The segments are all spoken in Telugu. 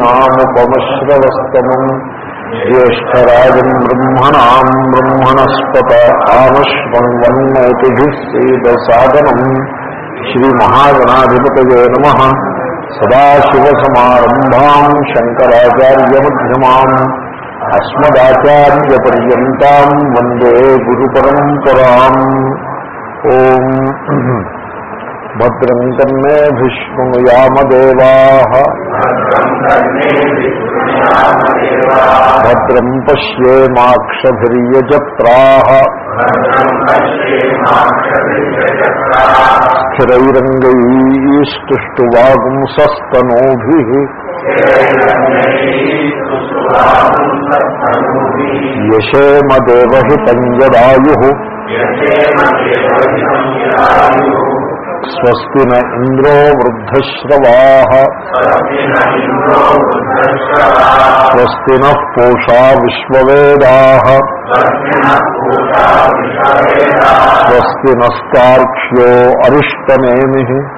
జ్యేష్టరాజానుజాయతామపమశ్రవస్తమం జ్యేష్టరాజం బ్రహ్మణా బ్రహ్మణస్పత ఆనుష్వన్వన్నోతిభిः సేదసాదనం శ్రీమహాగణాధిపతయే నమ సదాశివసమారంభాం శంకరాచార్యమధ్యమాం అస్మదాచార్యపర్యంతం వందే గురు పరంపరా ఓం भद्रं तन्मे भीष्मनुयामदेवाः भद्रं पश्येमाक्षभिर्यजत्राः यशेम देवि पञ्जदायुः स्वस्ति न इंद्रो वृद्धश्रवा। स्वस्ति न पूषा विश्ववेदा। स्वस्ति नाक्ष्यो अरिष्टनेमि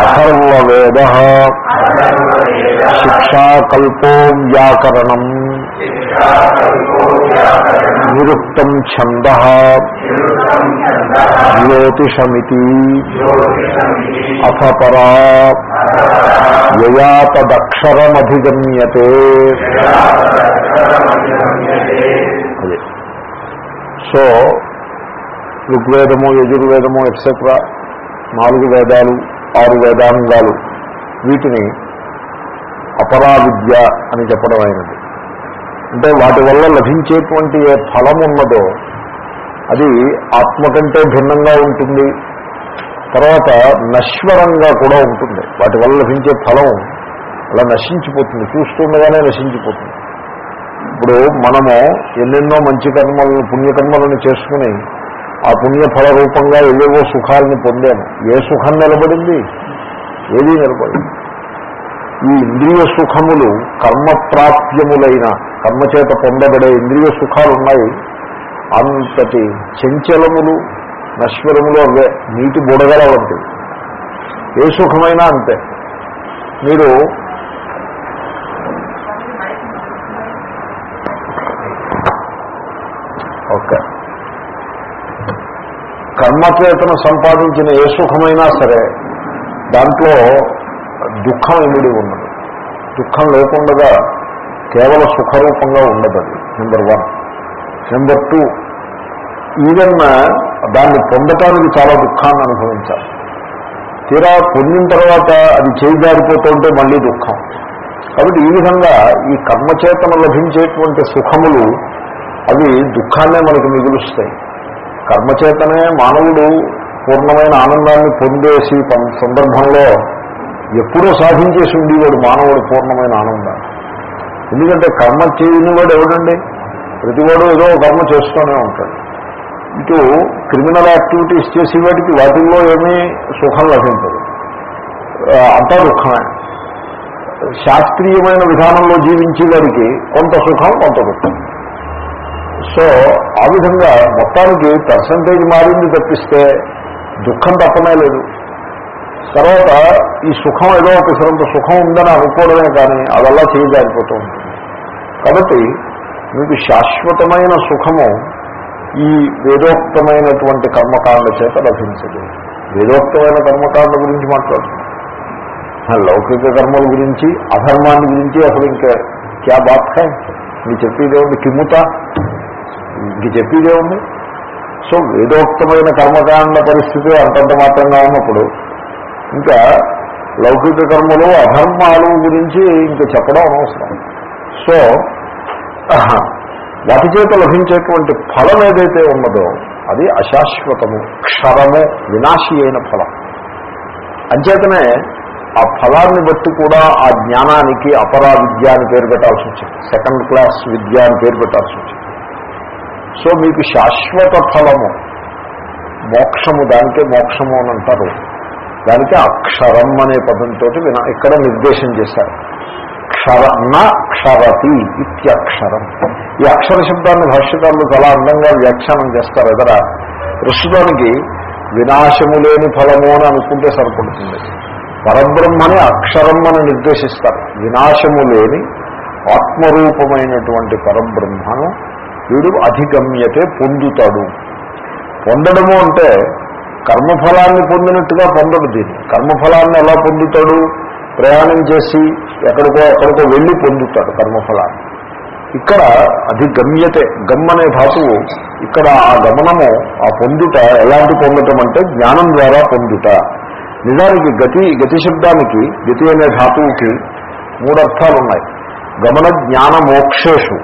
అథర్వవేద శిక్షాకల్పో వ్యాకరణం నిరుక్తం ఛంద జ్యోతిషమితి అథ పరా యయాతదక్షరమధిగమ్యతే అది. సో ఋగ్వేదము యజుర్వేదము ఎట్సెట్రా నాలుగు వేదాలు ఆరు వేదాంగాలు. వీటిని అపరావిద్య అని చెప్పడం అయినది. అంటే వాటి వల్ల లభించేటువంటి ఏ ఫలం ఉన్నదో అది ఆత్మ కంటే భిన్నంగా ఉంటుంది. తర్వాత నశ్వరంగా కూడా ఉంటుంది. వాటి వల్ల లభించే ఫలం అలా నశించిపోతుంది. చూస్తుండగానే నశించిపోతుంది. ఇప్పుడు మనము ఎన్నెన్నో మంచి కర్మలను పుణ్యకర్మలను చేసుకుని ఆ పుణ్యఫల రూపంగా ఏవేవో సుఖాలను పొందాను. ఏ సుఖం నిలబడింది? ఏదీ నిలబడింది. ఈ ఇంద్రియ సుఖములు కర్మప్రాప్యములైన కర్మచేత పొందబడే ఇంద్రియ సుఖాలు ఉన్నాయి అంతటి చంచలములు నశ్వరములు అవే. నీటి బుడగల వంటివి. ఏ సుఖమైనా అంతే. మీరు ఓకే కర్మచేతన సంపాదించిన ఏ సుఖమైనా సరే దాంట్లో దుఃఖం ఇమిడి ఉన్నది. దుఃఖం లేకుండా కేవల సుఖరూపంగా ఉండదు అది number one number two even దాన్ని పొందటానికి చాలా దుఃఖాన్ని అనుభవించాలి. తీరా పొందిన తర్వాత అది చేయిదారిపోతుంటే మళ్ళీ దుఃఖం. కాబట్టి ఈ విధంగా ఈ కర్మచేతన లభించేటువంటి సుఖములు అవి దుఃఖాన్నే మనకు మిగులుస్తాయి. కర్మచేతనే మానవుడు పూర్ణమైన ఆనందాన్ని పొందేసి సందర్భంలో ఎప్పుడూ సాధించేసి ఉండేవాడు మానవుడు పూర్ణమైన ఆనందాన్ని. ఎందుకంటే కర్మ చేయని వాడు ఎవడండి? ప్రతివాడు ఏదో కర్మ చేస్తూనే ఉంటాడు. ఇటు క్రిమినల్ యాక్టివిటీస్ చేసే వాటికి వాటిల్లో ఏమీ సుఖం లభించదు. అంతా దుఃఖమే. శాస్త్రీయమైన విధానంలో జీవించేవాడికి కొంత సుఖం కొంత దుఃఖం. సో ఆ విధంగా మొత్తానికి పర్సంటేజ్ మారింది తప్పిస్తే దుఃఖం తప్పనే లేదు. తర్వాత ఈ సుఖం ఏదో ఒకసారి సుఖం ఉందని అనుకోవడమే కానీ అదల్లా చేయజారిపోతూ ఉంటుంది. కాబట్టి మీకు శాశ్వతమైన సుఖము ఈ వేదోక్తమైనటువంటి కర్మకాండ చేత లభించదు. వేదోక్తమైన కర్మకాండ గురించి మాట్లాడుతున్నాం. లౌకిక కర్మల గురించి అధర్మాన్ని గురించి అసలు ఇంకా క్యా బాత్ హై? మీ చెప్పేదేమిటి ఉంది కిమ్ముత ఇంక చెప్పేదే ఉంది. సో వేదోక్తమైన కర్మకాండ పరిస్థితి అంతంత మాత్రంగా ఉన్నప్పుడు ఇంకా లౌకిక కర్మలు అధర్మాలు గురించి ఇంకా చెప్పడం అనవసరం. సో వాటి చేత లభించేటువంటి ఫలం ఏదైతే ఉన్నదో అది అశాశ్వతము క్షరము వినాశి అయిన ఫలం. అంచేతనే ఆ ఫలాన్ని బట్టి కూడా ఆ జ్ఞానానికి అపరా విద్య అని పేరు పెట్టాల్సి వచ్చింది. సెకండ్ క్లాస్ విద్య అని పేరు పెట్టాల్సి వచ్చింది. సో మీకు శాశ్వత ఫలము మోక్షము దానికే మోక్షము అని అంటారు. దానికి అక్షరం అనే పదంతో విన ఇక్కడ నిర్దేశం చేశారు. క్షర న క్షరతి ఇత్యక్షరం ఈ అక్షర శబ్దాన్ని భాష్యకారులు చాలా అందంగా వ్యాఖ్యానం చేస్తారు. ఎదర ప్రస్తుతానికి వినాశము లేని ఫలము అని అనుకుంటే సరిపడుతుంది. పరబ్రహ్మని అక్షరం అని నిర్దేశిస్తారు. వినాశము లేని ఆత్మరూపమైనటువంటి పరబ్రహ్మను వీడు అధిగమ్యతే పొందుతాడు. పొందడము అంటే కర్మఫలాన్ని పొందినట్టుగా పొందడు దీన్ని. కర్మఫలాన్ని ఎలా పొందుతాడు? ప్రయాణం చేసి ఎక్కడికో ఎక్కడికో వెళ్ళి పొందుతాడు కర్మఫలాన్ని. ఇక్కడ అది గమ్యతే గమ్ అనే ధాతువు ఇక్కడ ఆ గమనము ఆ పొందుట ఎలాంటి పొందటం అంటే జ్ఞానం ద్వారా పొందుట. నిజానికి గతి గతి శబ్దానికి గతి అనే ధాతువుకి మూడు అర్థాలు ఉన్నాయి గమన జ్ఞాన మోక్షేషు.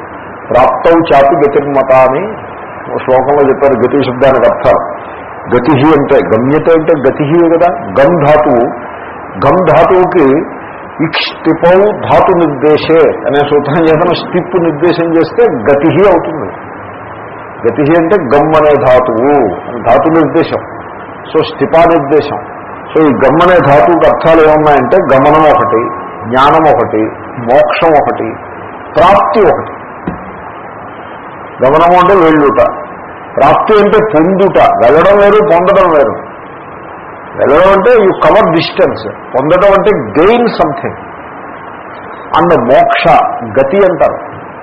ప్రాప్తం చాపి గతిర్మత అని శ్లోకంలో చెప్పారు గతి శబ్దానికి అర్థం గతి అంటే గమ్యత అంటే గతి కదా గమ్ ధాతువు. గమ్ ధాతువుకి ఇక్ష్టిపౌ ధాతు నిర్దేశే అనే సూత్రం చేతను స్టిప్పు నిర్దేశం చేస్తే గతి అవుతుంది. గతి అంటే గమ్ అనే ధాతువు ధాతు నిర్దేశం. సో స్థిపా నిర్దేశం. సో ఈ గమ్ అనే ధాతువుకి అర్థాలు ఏమున్నాయంటే గమనం ఒకటి జ్ఞానం ఒకటి మోక్షం ఒకటి ప్రాప్తి ఒకటి. గమనము అంటే వెళ్ళుట. ప్రాప్తి అంటే పొందుట. వెళ్ళడం వేరు పొందడం వేరు. వెళ్ళడం అంటే యూ కవర్ డిస్టెన్స్ పొందడం అంటే గెయిన్ సంథింగ్ అండ్ మోక్ష గతి అంటారు.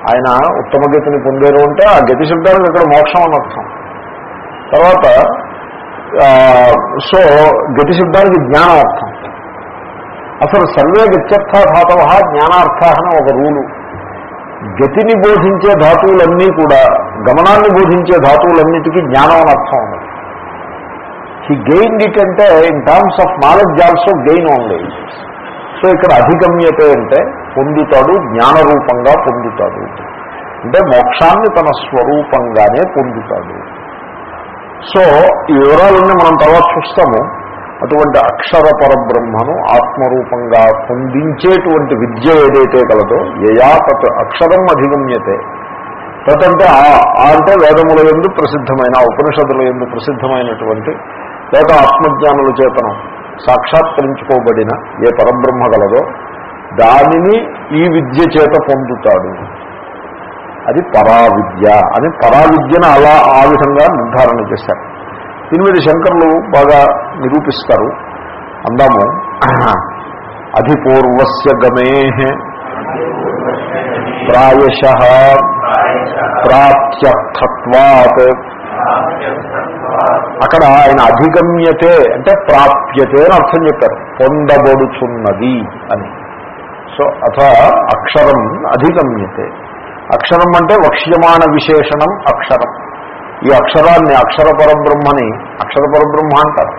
ఆయన ఉత్తమ గతిని పొందారు అంటే ఆ గతి శబ్దానికి ఇక్కడ మోక్షం అని అర్థం. తర్వాత సో గతి శబ్దానికి జ్ఞానార్థం అసలు సర్వే గత్యర్థాధాతవ జ్ఞానార్థ అని ఒక రూలు. గతిని బోధించే ధాతువులన్నీ కూడా గమనాన్ని బోధించే ధాతువులన్నిటికీ జ్ఞానం అని అర్థం ఉన్నది. హీ గెయిన్ ఇట్ అంటే in terms of knowledge also gain only so ఇక్కడ అధిగమ్యత అంటే పొందుతాడు జ్ఞానరూపంగా పొందుతాడు. అంటే మోక్షాన్ని తన స్వరూపంగానే పొందుతాడు. సో ఈ వివరాలన్నీ మనం తర్వాత చూస్తాము. అటువంటి అక్షర పరబ్రహ్మను ఆత్మరూపంగా పొందించేటువంటి విద్య ఏదైతే కలదో యయా తత్ అక్షరం అధిగమ్యతే. తత్ ఆ అంటే వేదముల ఎందు ప్రసిద్ధమైన ఉపనిషదుల ఎందు ప్రసిద్ధమైనటువంటి లేక ఆత్మజ్ఞానుల చేతనం. సాక్షాత్కరించుకోబడిన ఏ పరబ్రహ్మ గలదో దానిని ఈ విద్య చేత పొందుతాడు. అది పరావిద్య. అని పరావిద్యను అలా ఆ విధంగా నిర్ధారణ చేశారు. దీని మీద శంకరులు బాగా నిరూపిస్తారు. అందాము. అధిపూర్వస్య గమే ప్రాయశ ప్రాప్త్యర్థత్వాత్. అక్కడ ఆయన అధిగమ్యతే అంటే ప్రాప్యతే అని అర్థం చెప్పారు. పొందబడుచున్నది అని. సో అథ అక్షరం అధిగమ్యతే. అక్షరం అంటే వక్ష్యమాణ విశేషణం అక్షరం. ఈ అక్షరాన్ని అక్షర పరబ్రహ్మని అక్షర పరబ్రహ్మ అంటారు.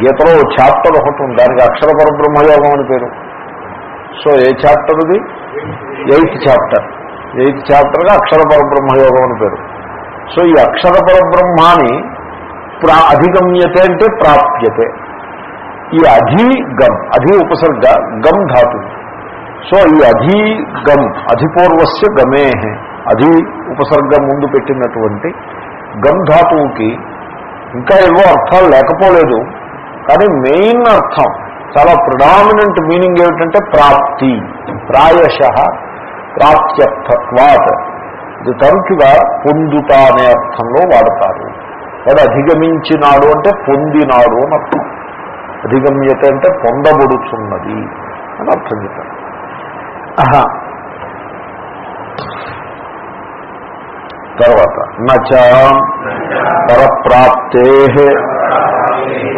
గీతలో చాప్టర్ ఒకటి ఉంది దానికి అక్షర పరబ్రహ్మయోగం అని పేరు. సో ఏ చాప్టర్ ఇది? ఎయిత్ చాప్టర్ ఎయిత్ చాప్టర్గా అక్షర పరబ్రహ్మయోగం అని పేరు. సో ఈ అక్షర పరబ్రహ్మాని ప్రా అధిగమ్యతే అంటే ప్రాప్యతే. ఈ అధి గమ్ అధి ఉపసర్గ గమ్ ధాతు. సో ఈ అధి గమ్ అధిపూర్వస్య గమే అధి ఉపసర్గ ముందు పెట్టినటువంటి గమ్ ధాతువుకి ఇంకా ఏవో అర్థాలు లేకపోలేదు. కానీ మెయిన్ అర్థం చాలా ప్రొడామినెంట్ మీనింగ్ ఏమిటంటే ప్రాప్తి ప్రాయశ ప్రాప్త్యర్థత్వాత్. ఇది తరచుగా పొందుట అనే అర్థంలో వాడతారు. వాడు అధిగమించినాడు అంటే పొందినాడు అని అర్థం. అధిగమ్యత అంటే పొందబడుచున్నది అని అర్థం చెప్తారు. తర్వాత. నచ పరప్రాప్తే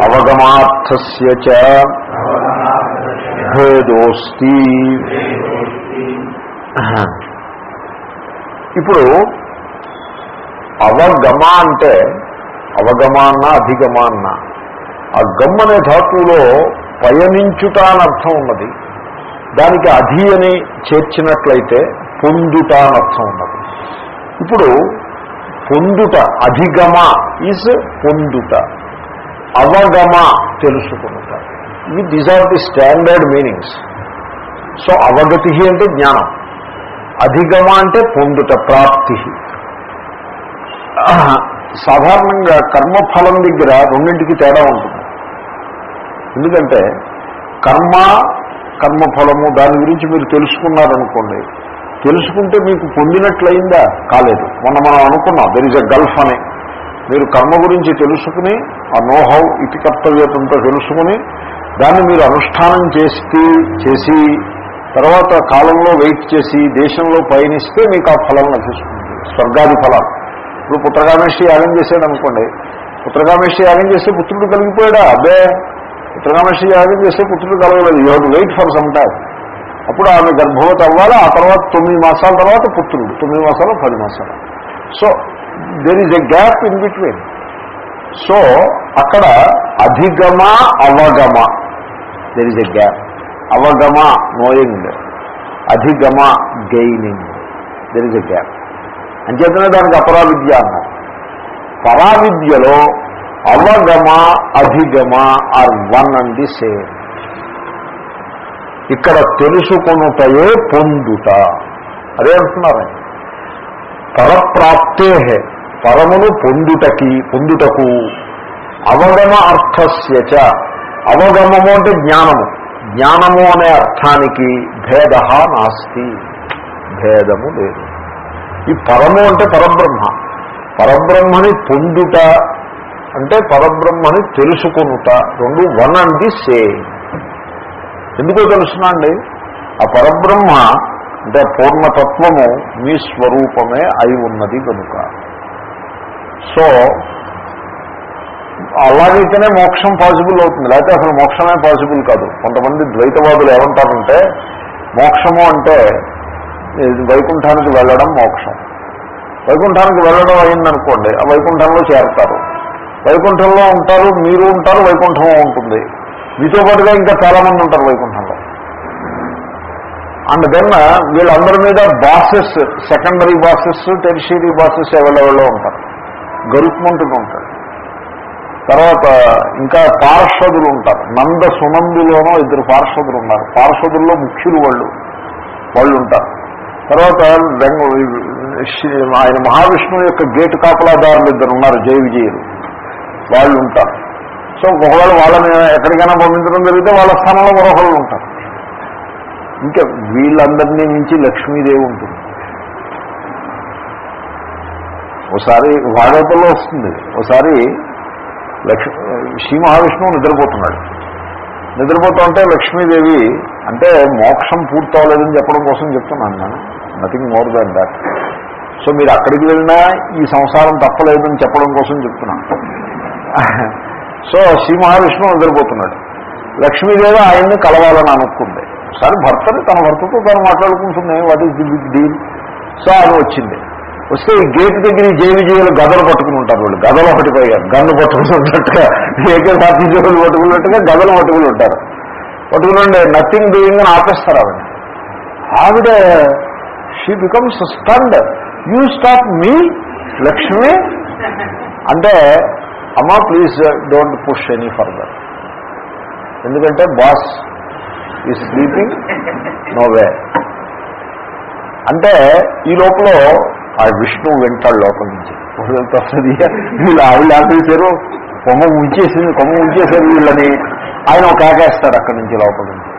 అవగమార్థస్య చ భేదోస్తి. ఇప్పుడు అవగమ అంటే అవగమాన్న అధిగమాన్న. ఆ గమ్ అనే ధాతువులో పయనించుట అని అర్థం ఉన్నది. దానికి అధి అని చేర్చినట్లయితే పొందుట అని అర్థం ఉన్నది. ఇప్పుడు పొందుట అధిగమ ఈజ్ పొందుట అవగమ తెలుసుకునుట. ఇవి these are the standard meanings so అవగతి అంటే జ్ఞానం. అధిగమ అంటే పొందుట ప్రాప్తి సాధారణంగా కర్మఫలం దగ్గర రెండింటికి తేడా ఉంటుంది. ఎందుకంటే కర్మ కర్మఫలము దాని గురించి మీరు తెలుసుకున్నారనుకోండి తెలుసుకుంటే మీకు పొందినట్లయిందా? కాలేదు. మొన్న మనం అనుకున్నాం దెర్ ఇస్ ఎ గల్ఫ్ అని. మీరు కర్మ గురించి తెలుసుకుని ఆ నోహౌ ఇతి కర్తవ్యతంతో తెలుసుకుని దాన్ని మీరు అనుష్ఠానం చేసి చేసి తర్వాత కాలంలో వెయిట్ చేసి దేశంలో పయనిస్తే మీకు ఆ ఫలం లభిస్తుంది. స్వర్గాది ఫలాలు. ఇప్పుడు పుత్రకామేశ్వరి యాగం చేశాడు అనుకోండి పుత్రకామేశ్వరి యాగం చేస్తే పుత్రుడు కలిగిపోయాడా? అబ్బే! పుత్రకామేశ్వరి యాగం చేస్తే పుత్రుడు కలగలేదు. You have wait for some time అప్పుడు ఆమె గర్భవతి అవ్వాలి ఆ తర్వాత తొమ్మిది మాసాల తర్వాత పుత్రుడు తొమ్మిది మాసాలు పది మాసాలు. So there is a gap in between so అక్కడ అధిగమ అవగమ. దెర్ ఈజ్ ఎ గ్యాప్ అవగమ knowing అధిగమ gaining there is a gap అంచేతనే దానికి అపరావిద్య అన్నారు పరావిద్యలో అవగమ అధిగమ are one and the same ఇక్కడ తెలుసుకొనుటయే పొందుట. అదే అంటున్నారు పరప్రాప్తే పరమును పొందుటకి పొందుటకు. అవగమ అర్థస్యచ అవగమము అంటే జ్ఞానము. జ్ఞానము అనే అర్థానికి భేద నాస్తి. భేదము లేదు. ఈ పరము అంటే పరబ్రహ్మ. పరబ్రహ్మని పొందుట అంటే పరబ్రహ్మని తెలుసుకొనుట. రెండు వన్ అండ్ ది సేమ్. ఎందుకో తెలుసునండి? ఆ పరబ్రహ్మ అంటే పూర్ణతత్వము మీ స్వరూపమే అయి ఉన్నది కనుక. సో అలాగైతేనే మోక్షం పాసిబుల్ అవుతుంది. లేకపోతే అసలు మోక్షమే పాసిబుల్ కాదు. కొంతమంది ద్వైతవాదులు ఏమంటారంటే మోక్షము అంటే ఇది వైకుంఠానికి వెళ్ళడం మోక్షం. వైకుంఠానికి వెళ్ళడం అయిందనుకోండి ఆ వైకుంఠంలో చేరతారు. వైకుంఠంలో ఉంటారు మీరు ఉంటారు వైకుంఠం ఉంటుంది. మీతో పాటుగా ఇంకా చాలామంది ఉంటారు వైకుంఠంలో. అండ్ దెన్ వీళ్ళందరి మీద bosses secondary bosses tertiary bosses ఎవరెవరో ఉంటారు. గరుత్మంతుడు ఉంటాడు. తర్వాత ఇంకా పార్షదులు ఉంటారు. నంద సునందులోనో ఇద్దరు పార్షదులు ఉన్నారు. పార్షదుల్లో ముఖ్యులు వాళ్ళు వాళ్ళు ఉంటారు. తర్వాత శ్రీ- ఆయన మహావిష్ణువు యొక్క గేటు కాపలాదారులు ఇద్దరు ఉన్నారు జై విజయులు వాళ్ళు ఉంటారు. సో ఒకవేళ వాళ్ళని ఎక్కడికైనా పంపించడం జరిగితే వాళ్ళ స్థానంలో మరొకళ్ళు ఉంటారు. ఇంకా వీళ్ళందరినీ మించి లక్ష్మీదేవి ఉంటుంది. ఒకసారి భాగవతంలో వస్తుంది. ఒకసారి లక్ష్మీ శ్రీ మహావిష్ణువు నిద్రపోతున్నాడు. నిద్రపోతుంటే లక్ష్మీదేవి అంటే మోక్షం పూర్తవలేదని చెప్పడం కోసం చెప్తున్నాను నేను. Nothing more than that so మీరు అక్కడికి వెళ్ళినా ఈ సంసారం తప్పలేదని చెప్పడం కోసం చెప్తున్నాను. సో శ్రీ మహావిష్ణు నిద్రపోతున్నాడు లక్ష్మీదేవి ఆయన్ని కలవాలని అనుకుంది. ఒకసారి భర్తని తన భర్తతో తను మాట్లాడుకుంటుంది. What is the big deal so ఆమె వచ్చింది. వస్తే ఈ గేట్ దగ్గర ఈ జై విజయులు గదలు పట్టుకుని ఉంటారు వాళ్ళు. గదలు ఒకటి పైగా గన్ను పట్టుకుని ఉన్నట్టుగా ఏకే పార్టీ జోలు పట్టుకున్నట్టుగా గదలు పట్టుకుని ఉంటారు. పట్టుకుని నథింగ్ డూయింగ్ అని ఆపేస్తారు ఆవిడ. ఆవిడ she becomes stunned you stop me Lakshmi? అంటే అమ్మ please don't push any further ఎందుకంటే boss is sleeping no way అంటే ఈ లోపల ఆ విష్ణువు వెంటాడు లోపల నుంచి. వస్తుంది. వీళ్ళు ఆవిడ ఆపేశారు కొమ్మ ఉంచేసింది కొమ్మ ఉంచేశారు వీళ్ళని. ఆయన ఒక ఆకేస్తాడు అక్కడి నుంచి లోపల నుంచి.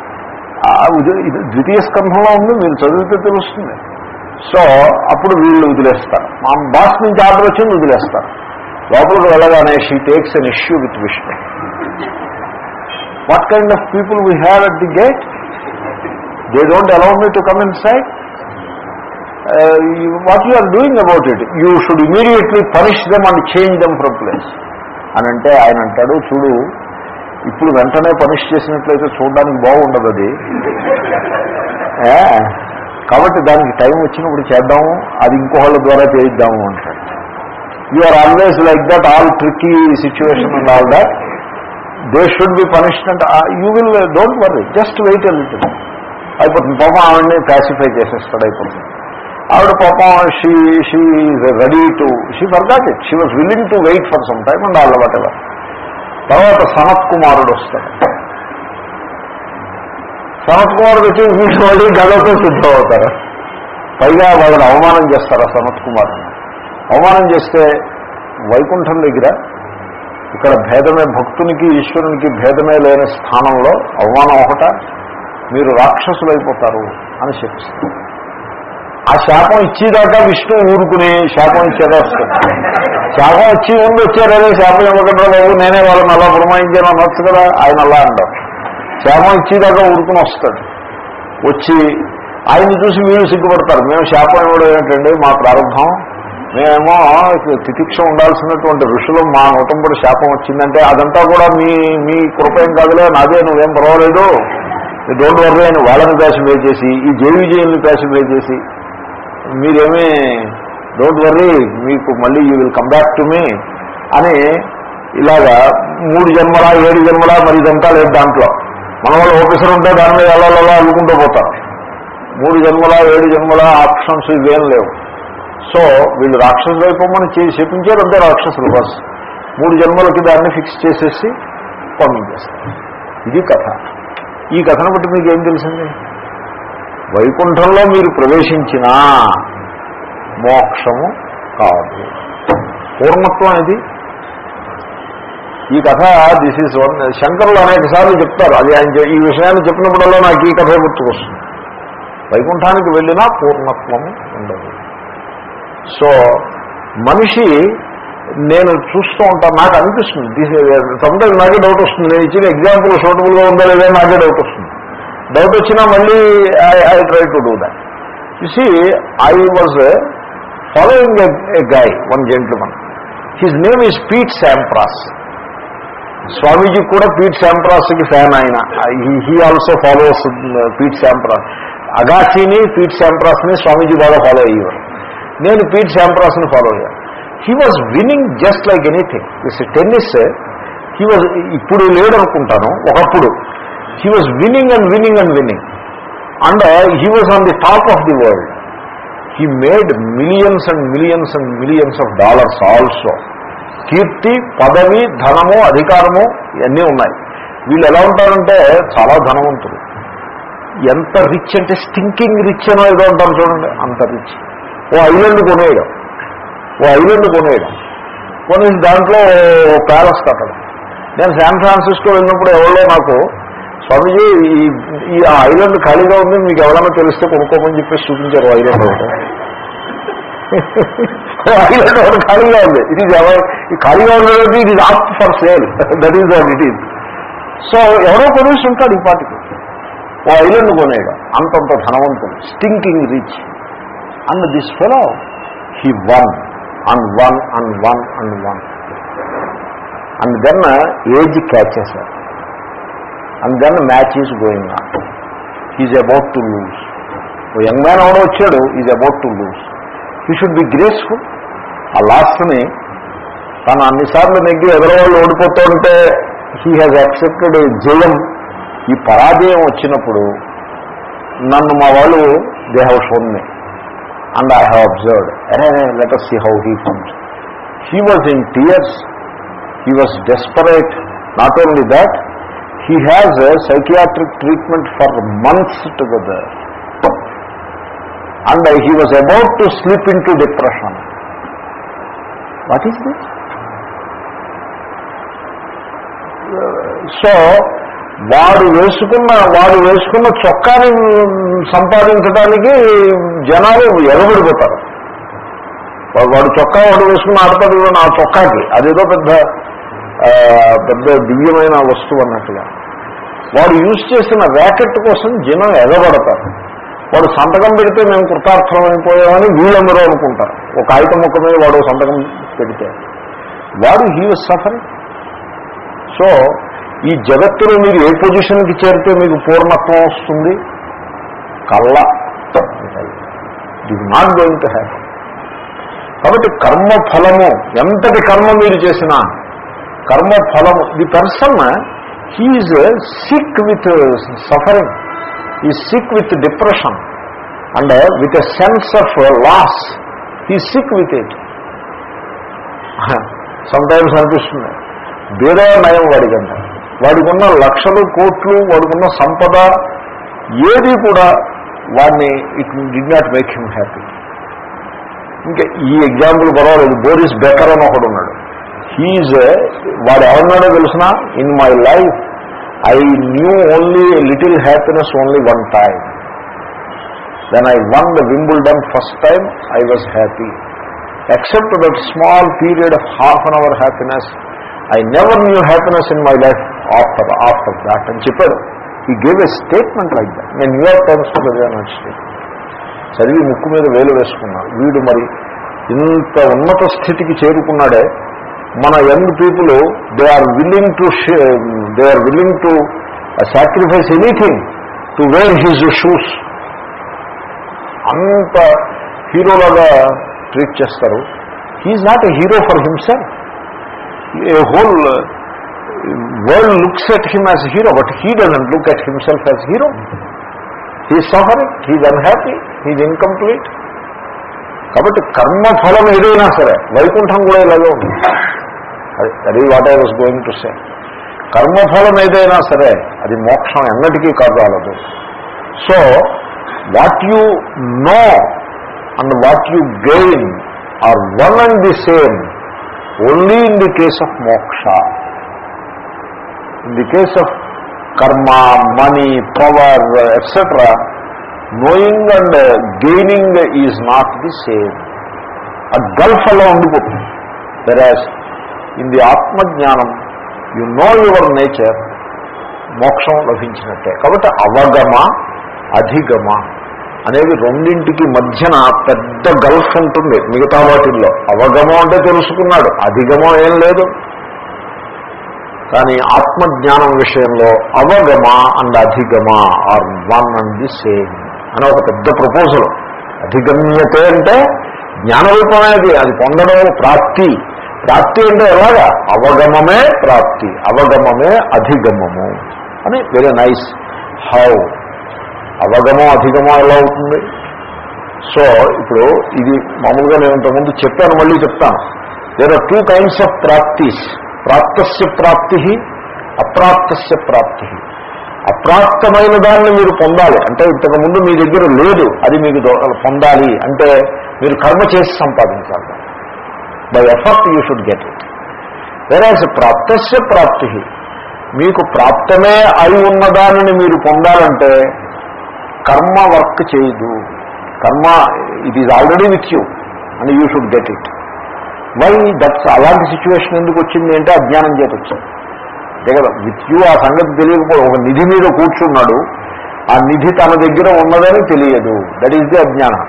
ఆ ఇది ద్వితీయ స్కంధంలో ఉంది మీరు చదివితే తెలుస్తుంది. సో అప్పుడు వీళ్ళు వదిలేస్తారు. మా బాస్ నుంచి ఆర్డర్ వచ్చింది వదిలేస్తారు. లోపలికి వెళ్ళగానే she takes an issue with Vishnu what kind of people we have at the gate they don't allow me to come inside what you are doing about it you should immediately punish them and change them from place అని అంటే ఆయన అంటాడు చూడు ఇప్పుడు వెంటనే పనిష్ చేసినట్లయితే చూడడానికి బాగుండదు అది. కాబట్టి దానికి టైం వచ్చినప్పుడు చేద్దాము అది ఇంకోహళ్ళ ద్వారా చేయిద్దాము అంటాడు. You are always like that all tricky situation and all that they should be punishment you will don't worry just wait a అయిపోతుంది. పాపం ఆవిడని క్లాసిఫై చేసేస్తాడు అయిపోతుంది. ఆవిడ పాపం she she ready to she forgot it she was willing to wait for some time and all whatever తర్వాత సనత్ కుమారుడు వస్తాడు. సనత్ కుమారుడు వచ్చి వీళ్ళు మళ్ళీ గదతో సిద్ధమవుతారు పైగా వాళ్ళని అవమానం చేస్తారు ఆ సనత్ కుమారుని? అవమానం చేస్తే వైకుంఠం దగ్గర ఇక్కడ భేదమే భక్తునికి ఈశ్వరునికి భేదమే లేని స్థానంలో అవమానం ఒకట మీరు రాక్షసులైపోతారు అని చెప్పిస్తారు ఆ శాపం ఇచ్చేదాకా విష్ణు ఊరుకుని శాపం ఇచ్చేదా వస్తుంది. శాపం వచ్చి ముందు వచ్చారనే శాపం ఇవ్వకుండా బాబు నేనే వాళ్ళని అలా పురమాయించాను అనొచ్చు కదా ఆయన అలా అంటారు. శాపం ఇచ్చేదాకా ఊరుకుని వస్తాడు. వచ్చి ఆయన్ని చూసి వీళ్ళు సిగ్గుపడతారు. మేము శాపం ఇవ్వడం ఏంటండి? మా ప్రారంభం మేమో తితిక్ష ఉండాల్సినటువంటి ఋషులు మా నూటంపుడు శాపం వచ్చిందంటే అదంతా కూడా మీ మీ కృపయం కాదులే నాదే నువ్వేం పర్వాలేదు. డోంట్ వర్రీ అని వాళ్ళని ప్యాసిఫై చేసి ఈ జేవిజేయుల్ని ప్యాసిఫై చేసి మీరేమీ డోంట్ వర్రీ మీకు మళ్ళీ you will come back to me అని ఇలాగా మూడు జన్మలా ఏడు జన్మలా మరి ఇదంతా లేదు దాంట్లో. మన వాళ్ళు ఆఫీసర్ ఉంటే దాని మీద ఎలా అల్లుకుంటూ పోతారు. మూడు జన్మల ఏడు జన్మల ఆప్షన్స్ ఇవేం లేవు సో వీళ్ళు రాక్షసులు అయిపోమని చేసి చెప్పించారు అంతే రాక్షసులు బస్. మూడు జన్మలకి దాన్ని ఫిక్స్ చేసేసి పంపించేస్తారు. ఇది కథ. ఈ కథను బట్టి మీకు ఏం తెలిసింది? వైకుంఠంలో మీరు ప్రవేశించినా మోక్షము కాదు. పూర్ణత్వం ఇది. ఈ కథ దిస్ ఈజ్ వన్ శంకరులు అనేక సార్లు చెప్తారు. అది ఆయన ఈ విషయాన్ని చెప్పినప్పుడల్లా నాకు ఈ కథ గుర్తుకొస్తుంది. వైకుంఠానికి వెళ్ళినా పూర్ణత్వము ఉండదు. సో మనిషి నేను చూస్తూ ఉంటాను నాకు అనిపిస్తుంది. సమ్టైమ్స్ నాకే డౌట్ వస్తుంది. నేను ఇచ్చిన ఎగ్జాంపుల్ సూటబుల్గా ఉందా లేదా నాకే డౌట్ వస్తుంది. డౌట్ వచ్చినా మళ్ళీ I I try to do that you I was following a guy one gentleman his name is Pete Sampras Swamiji కూడా పీట్ శాంప్రాస్కి ఫ్యాన్ ఆయన. He also follows Pete Sampras అగాసీని Pete శాంప్రాస్ని స్వామీజీ బాగా ఫాలో అయ్యేవారు. నేను పీట్ శాంప్రాస్ని ఫాలో అయ్యాను he was winning just like anything this tennis he was ఇప్పుడు లేడనుకుంటాను ఒకప్పుడు. He was winning and winning and winning and he was on the top of the world he made millions and millions and millions of dollars also కీర్తి పదవి ధనము అధికారము ఇవన్నీ ఉన్నాయి. వీళ్ళు ఎలా ఉంటారంటే చాలా ధనవంతులు. ఎంత రిచ్ అంటే స్టింకింగ్ రిచ్ అనో ఏదో ఉంటారు చూడండి. అంత రిచ్ ఓ ఐలాండ్ కొనేయడం. ఓ ఐలాండ్ కొనేయడం. కొన్ని దాంట్లో ఓ ప్యాలెస్ కట్టడం. నేను శాన్ ఫ్రాన్సిస్కో వెళ్ళినప్పుడు ఎవరో నాకు స్వామీజీ ఈ ఈ ఆ ఐలాండ్ ఖాళీగా ఉంది మీకు ఎవరైనా తెలిస్తే కొనుక్కోమని చెప్పేసి చూపించారు ఐలండ్ ఐలండ్ ఒకటి ఓ ఐలాండ్ ఖాళీగా ఉంది. ఇది ఎవరు ఈ ఖాళీగా ఉండేది ఇది is up for sale that is what it is so ఎవరో కొనేసి ఉంటాడు ఈ పాటికి. ఓ ఐలాండ్ కొనేయడం. అంతంత ధనవంతుడు stinking rich and this fellow he won and won and won and won and then age catches and then match is going on is about to lose oh young man ఎవడో వచ్చాడు is about to lose he should be graceful ఆ లాస్ట్ని తను అన్నిసార్లు నెగ్గి ఎదరవాళ్ళు ఓడిపోతూ ఉంటే హీ హ్యాజ్ యాక్సెప్టెడ్ జయం. ఈ పరాజయం వచ్చినప్పుడు నన్ను మా వాళ్ళు they have shown me And I have observed, eh, let us see how he comes. He was in tears. He was desperate. Not only that, he has a psychiatric treatment for months together. And he was about to slip into depression. What is this? Uh, so, వాడు వేసుకున్న వాడు వేసుకున్న చొక్కాని సంపాదించడానికి జనాలు ఎగబడిపోతారు. వాడు చొక్కా వాడు వేసుకున్న ఆడపడి ఆ చొక్కాకి. అదేదో పెద్ద పెద్ద దివ్యమైన వస్తువు అన్నట్టుగా. వాడు యూజ్ చేసిన ర్యాకెట్ కోసం జనం ఎగబడతారు. వాడు సంతకం పెడితే మేము కృతార్థం అయిపోయామని వీళ్ళందరూ అనుకుంటారు. ఒక కాగితం ముక్క మీద వాడు సంతకం పెడితే. వాడు హీ సఫరింగ్ సో ఈ జగత్తులో మీరు ఏ పొజిషన్కి చేరితే మీకు పూర్ణత్వం వస్తుంది? కళ్ళ. It not going to have కాబట్టి కర్మ ఫలము ఎంతటి కర్మ మీరు చేసినా కర్మ ఫలము the person he's sick with suffering is sick with depression and with a sense of loss he sick with it sometimes అనిపిస్తుంది. బీద నయం వాడికంట వాడికున్న లక్షలు కోట్లు వాడికున్న సంపద ఏది కూడా వాడిని it did not make him happy. ఇంకా ఈ ఎగ్జాంపుల్ పర్వాలేదు. బోరిస్ బెకర్ అని ఒకడు ఉన్నాడు. హీజ్ వాడు ఎవరున్నాడో తెలిసిన? In my life I knew only little happiness only one time then I won the Wimbledon first time I was happy except that small period of half an hour happiness I never knew happiness in my life after after that అని చెప్పాడు. He gave a statement like that నేను న్యూయార్క్ టైమ్స్లో చదివాను స్టేట్మెంట్ చదివి ముక్కు మీద వేలు వేసుకున్నాను వీడు మరి ఇంత ఉన్నత స్థితికి చేరుకున్నాడే. మన young people they are willing to they are willing to sacrifice anything to wear his shoes అంత హీరోలాగా ట్రీట్ చేస్తారు. He's not a hero for himself a whole world looks at him as hero but he doesn't look at himself as hero he suffering he's unhappy he's incomplete కాబట్టి కర్మఫలం ఏదైనా సరే వైకుంఠం కూడా ఇలాగే ఉంది. అది అది what I was going to say కర్మఫలం ఏదైనా సరే అది మోక్షం ఎన్నటికీ కాదాలదు so what you know and what you gain are one and the same only in the case of moksha. In the case of karma money power etcetera knowing and gaining is not the same ఆ గల్ఫ్ అలా ఉండిపోతుంది వెరాజ్ ఇన్ ది ఆత్మజ్ఞానం యు నో యువర్ నేచర్ మోక్షం లభించినట్టే కాబట్టి అవగమ అధిగమ అనేవి రెండింటికి మధ్యన పెద్ద గల్ఫ్ ఉంటుంది మిగతా వాటిల్లో అవగమం అంటే తెలుసుకున్నాడు అధిగమం ఏం లేదు కానీ ఆత్మజ్ఞానం విషయంలో అవగమ and అధిగమ are one and the same అని ఒక పెద్ద ప్రపోజల్. అధిగమ్యతే అంటే జ్ఞానరూపమేది అది అది పొందడం ప్రాప్తి. ప్రాప్తి అంటే ఎలాగా? అవగమమే ప్రాప్తి అవగమమే అధిగమము అని వెరీ నైస్ హౌ అవగమం అధిగమం ఎలా అవుతుంది? సో ఇప్పుడు ఇది మామూలుగా నేను ఇంతకుముందు చెప్పాను మళ్ళీ చెప్తాను. There are two kinds of ప్రాప్తిస్ ప్రాప్తస్య ప్రాప్తి అప్రాప్తస్య ప్రాప్తి. అప్రాప్తమైన దాన్ని మీరు పొందాలి. అంటే ఇంతకుముందు మీ దగ్గర లేదు అది మీకు పొందాలి. అంటే మీరు కర్మ చేసి సంపాదించాలి. By effort you should get it whereas ప్రాప్తస్య ప్రాప్తి మీకు ప్రాప్తమే అయి ఉన్న దానిని మీరు పొందాలంటే కర్మ వర్క్ చేయదు. కర్మ it is already with you and you should get it why that's అలాంటి సిచ్యువేషన్ ఎందుకు వచ్చింది అంటే అజ్ఞానం చేత వచ్చింది. అంతే కదా. విత్ యూ ఆ సంగతి తెలియకపోతే ఒక నిధి మీద కూర్చున్నాడు. ఆ నిధి తన దగ్గర ఉన్నదని తెలియదు. దట్ ఈస్ ది అజ్ఞానం.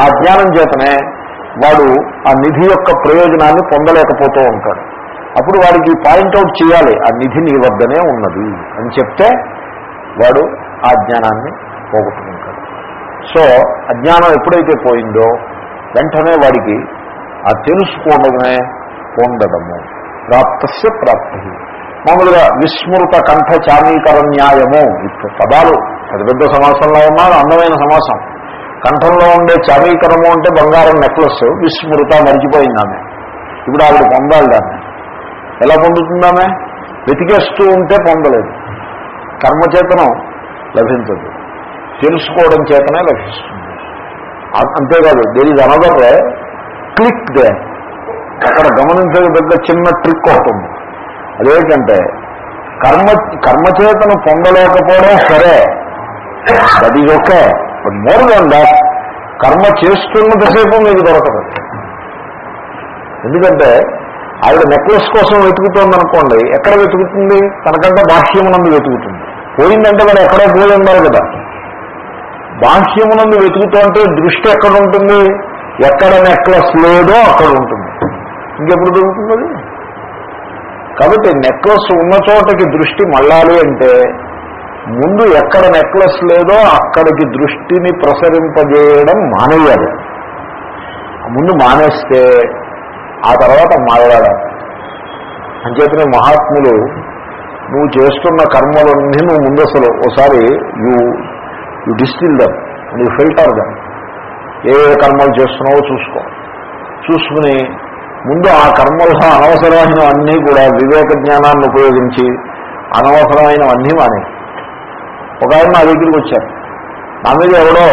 ఆ అజ్ఞానం చేతనే వాడు ఆ నిధి యొక్క ప్రయోజనాన్ని పొందలేకపోతూ ఉంటాడు. అప్పుడు వాడికి పాయింట్అవుట్ చేయాలి. ఆ నిధి నీ వద్దనే ఉన్నది అని చెప్తే వాడు ఆ జ్ఞానాన్ని పోగొట్టుకుంటాడు. సో అజ్ఞానం ఎప్పుడైతే పోయిందో వెంటనే వాడికి ఆ తెలుసుకోవడమే పొందడము. ప్రాప్తస్య ప్రాప్తి. మామూలుగా విస్మృత కంఠ చామీకర న్యాయము పదాలు. పెద్ద పెద్ద సమాసంలో ఉన్నా అందమైన సమాసం. కంఠంలో ఉండే చారీకరము అంటే బంగారం నెక్లెస్ విస్మృత మరిచిపోయింది ఆమె. ఇప్పుడు ఆవిడ పొందాలి దాన్ని. ఎలా పొందుతుందామె వెతికేస్తూ ఉంటే పొందలేదు. కర్మచేతనం లభించదు. తెలుసుకోవడం చేతనే లభిస్తుంది. అంతేకాదు there is another click there. అక్కడ గమనించదగ్గ చిన్న ట్రిక్ అవుతుంది అదేంటంటే కర్మ కర్మచేతను పొందలేకపోవడం సరే. That is okay but more than that కర్మ చేస్తున్నంతసేపు మీకు దొరకదు. ఎందుకంటే ఆవిడ నెక్లెస్ కోసం వెతుకుతోంది అనుకోండి ఎక్కడ వెతుకుతుంది? తనకంటే బాహ్యమునందు వెతుకుతుంది. పోయిందంటే మరి ఎక్కడో పోయి ఉండాలి కదా. బాహ్యమునందు వెతుకుతుంటే దృష్టి ఎక్కడ ఉంటుంది? ఎక్కడ నెక్లెస్ లేదో అక్కడ ఉంటుంది. ఇంకెప్పుడు దొరుకుతుంది? అది కాబట్టి నెక్లెస్ ఉన్న చోటకి దృష్టి మళ్ళాలి అంటే ముందు ఎక్కడ నెక్లెస్ లేదో అక్కడికి దృష్టిని ప్రసరింపజేయడం మానేయాలి. ముందు మానేస్తే ఆ తర్వాత మారడాలి అంచేతనే మహాత్ములు నువ్వు చేస్తున్న కర్మలన్నీ నువ్వు ముందు అసలు ఒకసారి you you distil them and you filter them ఏ ఏ కర్మలు చేస్తున్నావో చూసుకో. చూసుకుని ముందు ఆ కర్మల్లో అనవసరమైనవన్నీ కూడా వివేక జ్ఞానాన్ని ఉపయోగించి అనవసరమైనవన్నీ మానే. ఒక ఆయన నా దగ్గరికి వచ్చారు. నా మీద ఎవడో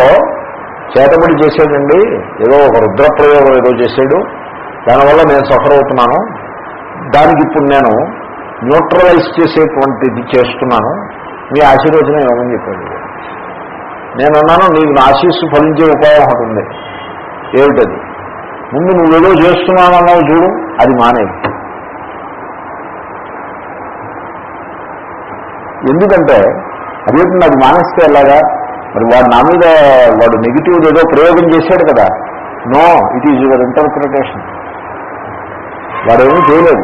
చేతబడి చేశాడండి ఏదో ఒక రుద్రప్రయోగం ఏదో చేశాడు దానివల్ల నేను సఫర్ అవుతున్నాను దానికి ఇప్పుడు నేను న్యూట్రలైజ్ చేసేటువంటిది చేస్తున్నాను మీ ఆశీర్వచనం ఏమని చెప్పాడు? నేను అన్నాను నీకు నా ఆశీస్సు ఫలించే ఉపాయం ఒకటి ఉంది. ఏమిటది? ముందు నువ్వేదో చేస్తున్నానన్నావు చూడు అది మానేది ఎందుకంటే అదేంటి అది మానేస్తే ఎలాగా? మరి వాడు నా మీద వాడు నెగిటివ్ ఏదో ప్రయోగం చేశాడు కదా. No it is your interpretation వాడేమీ చేయలేదు.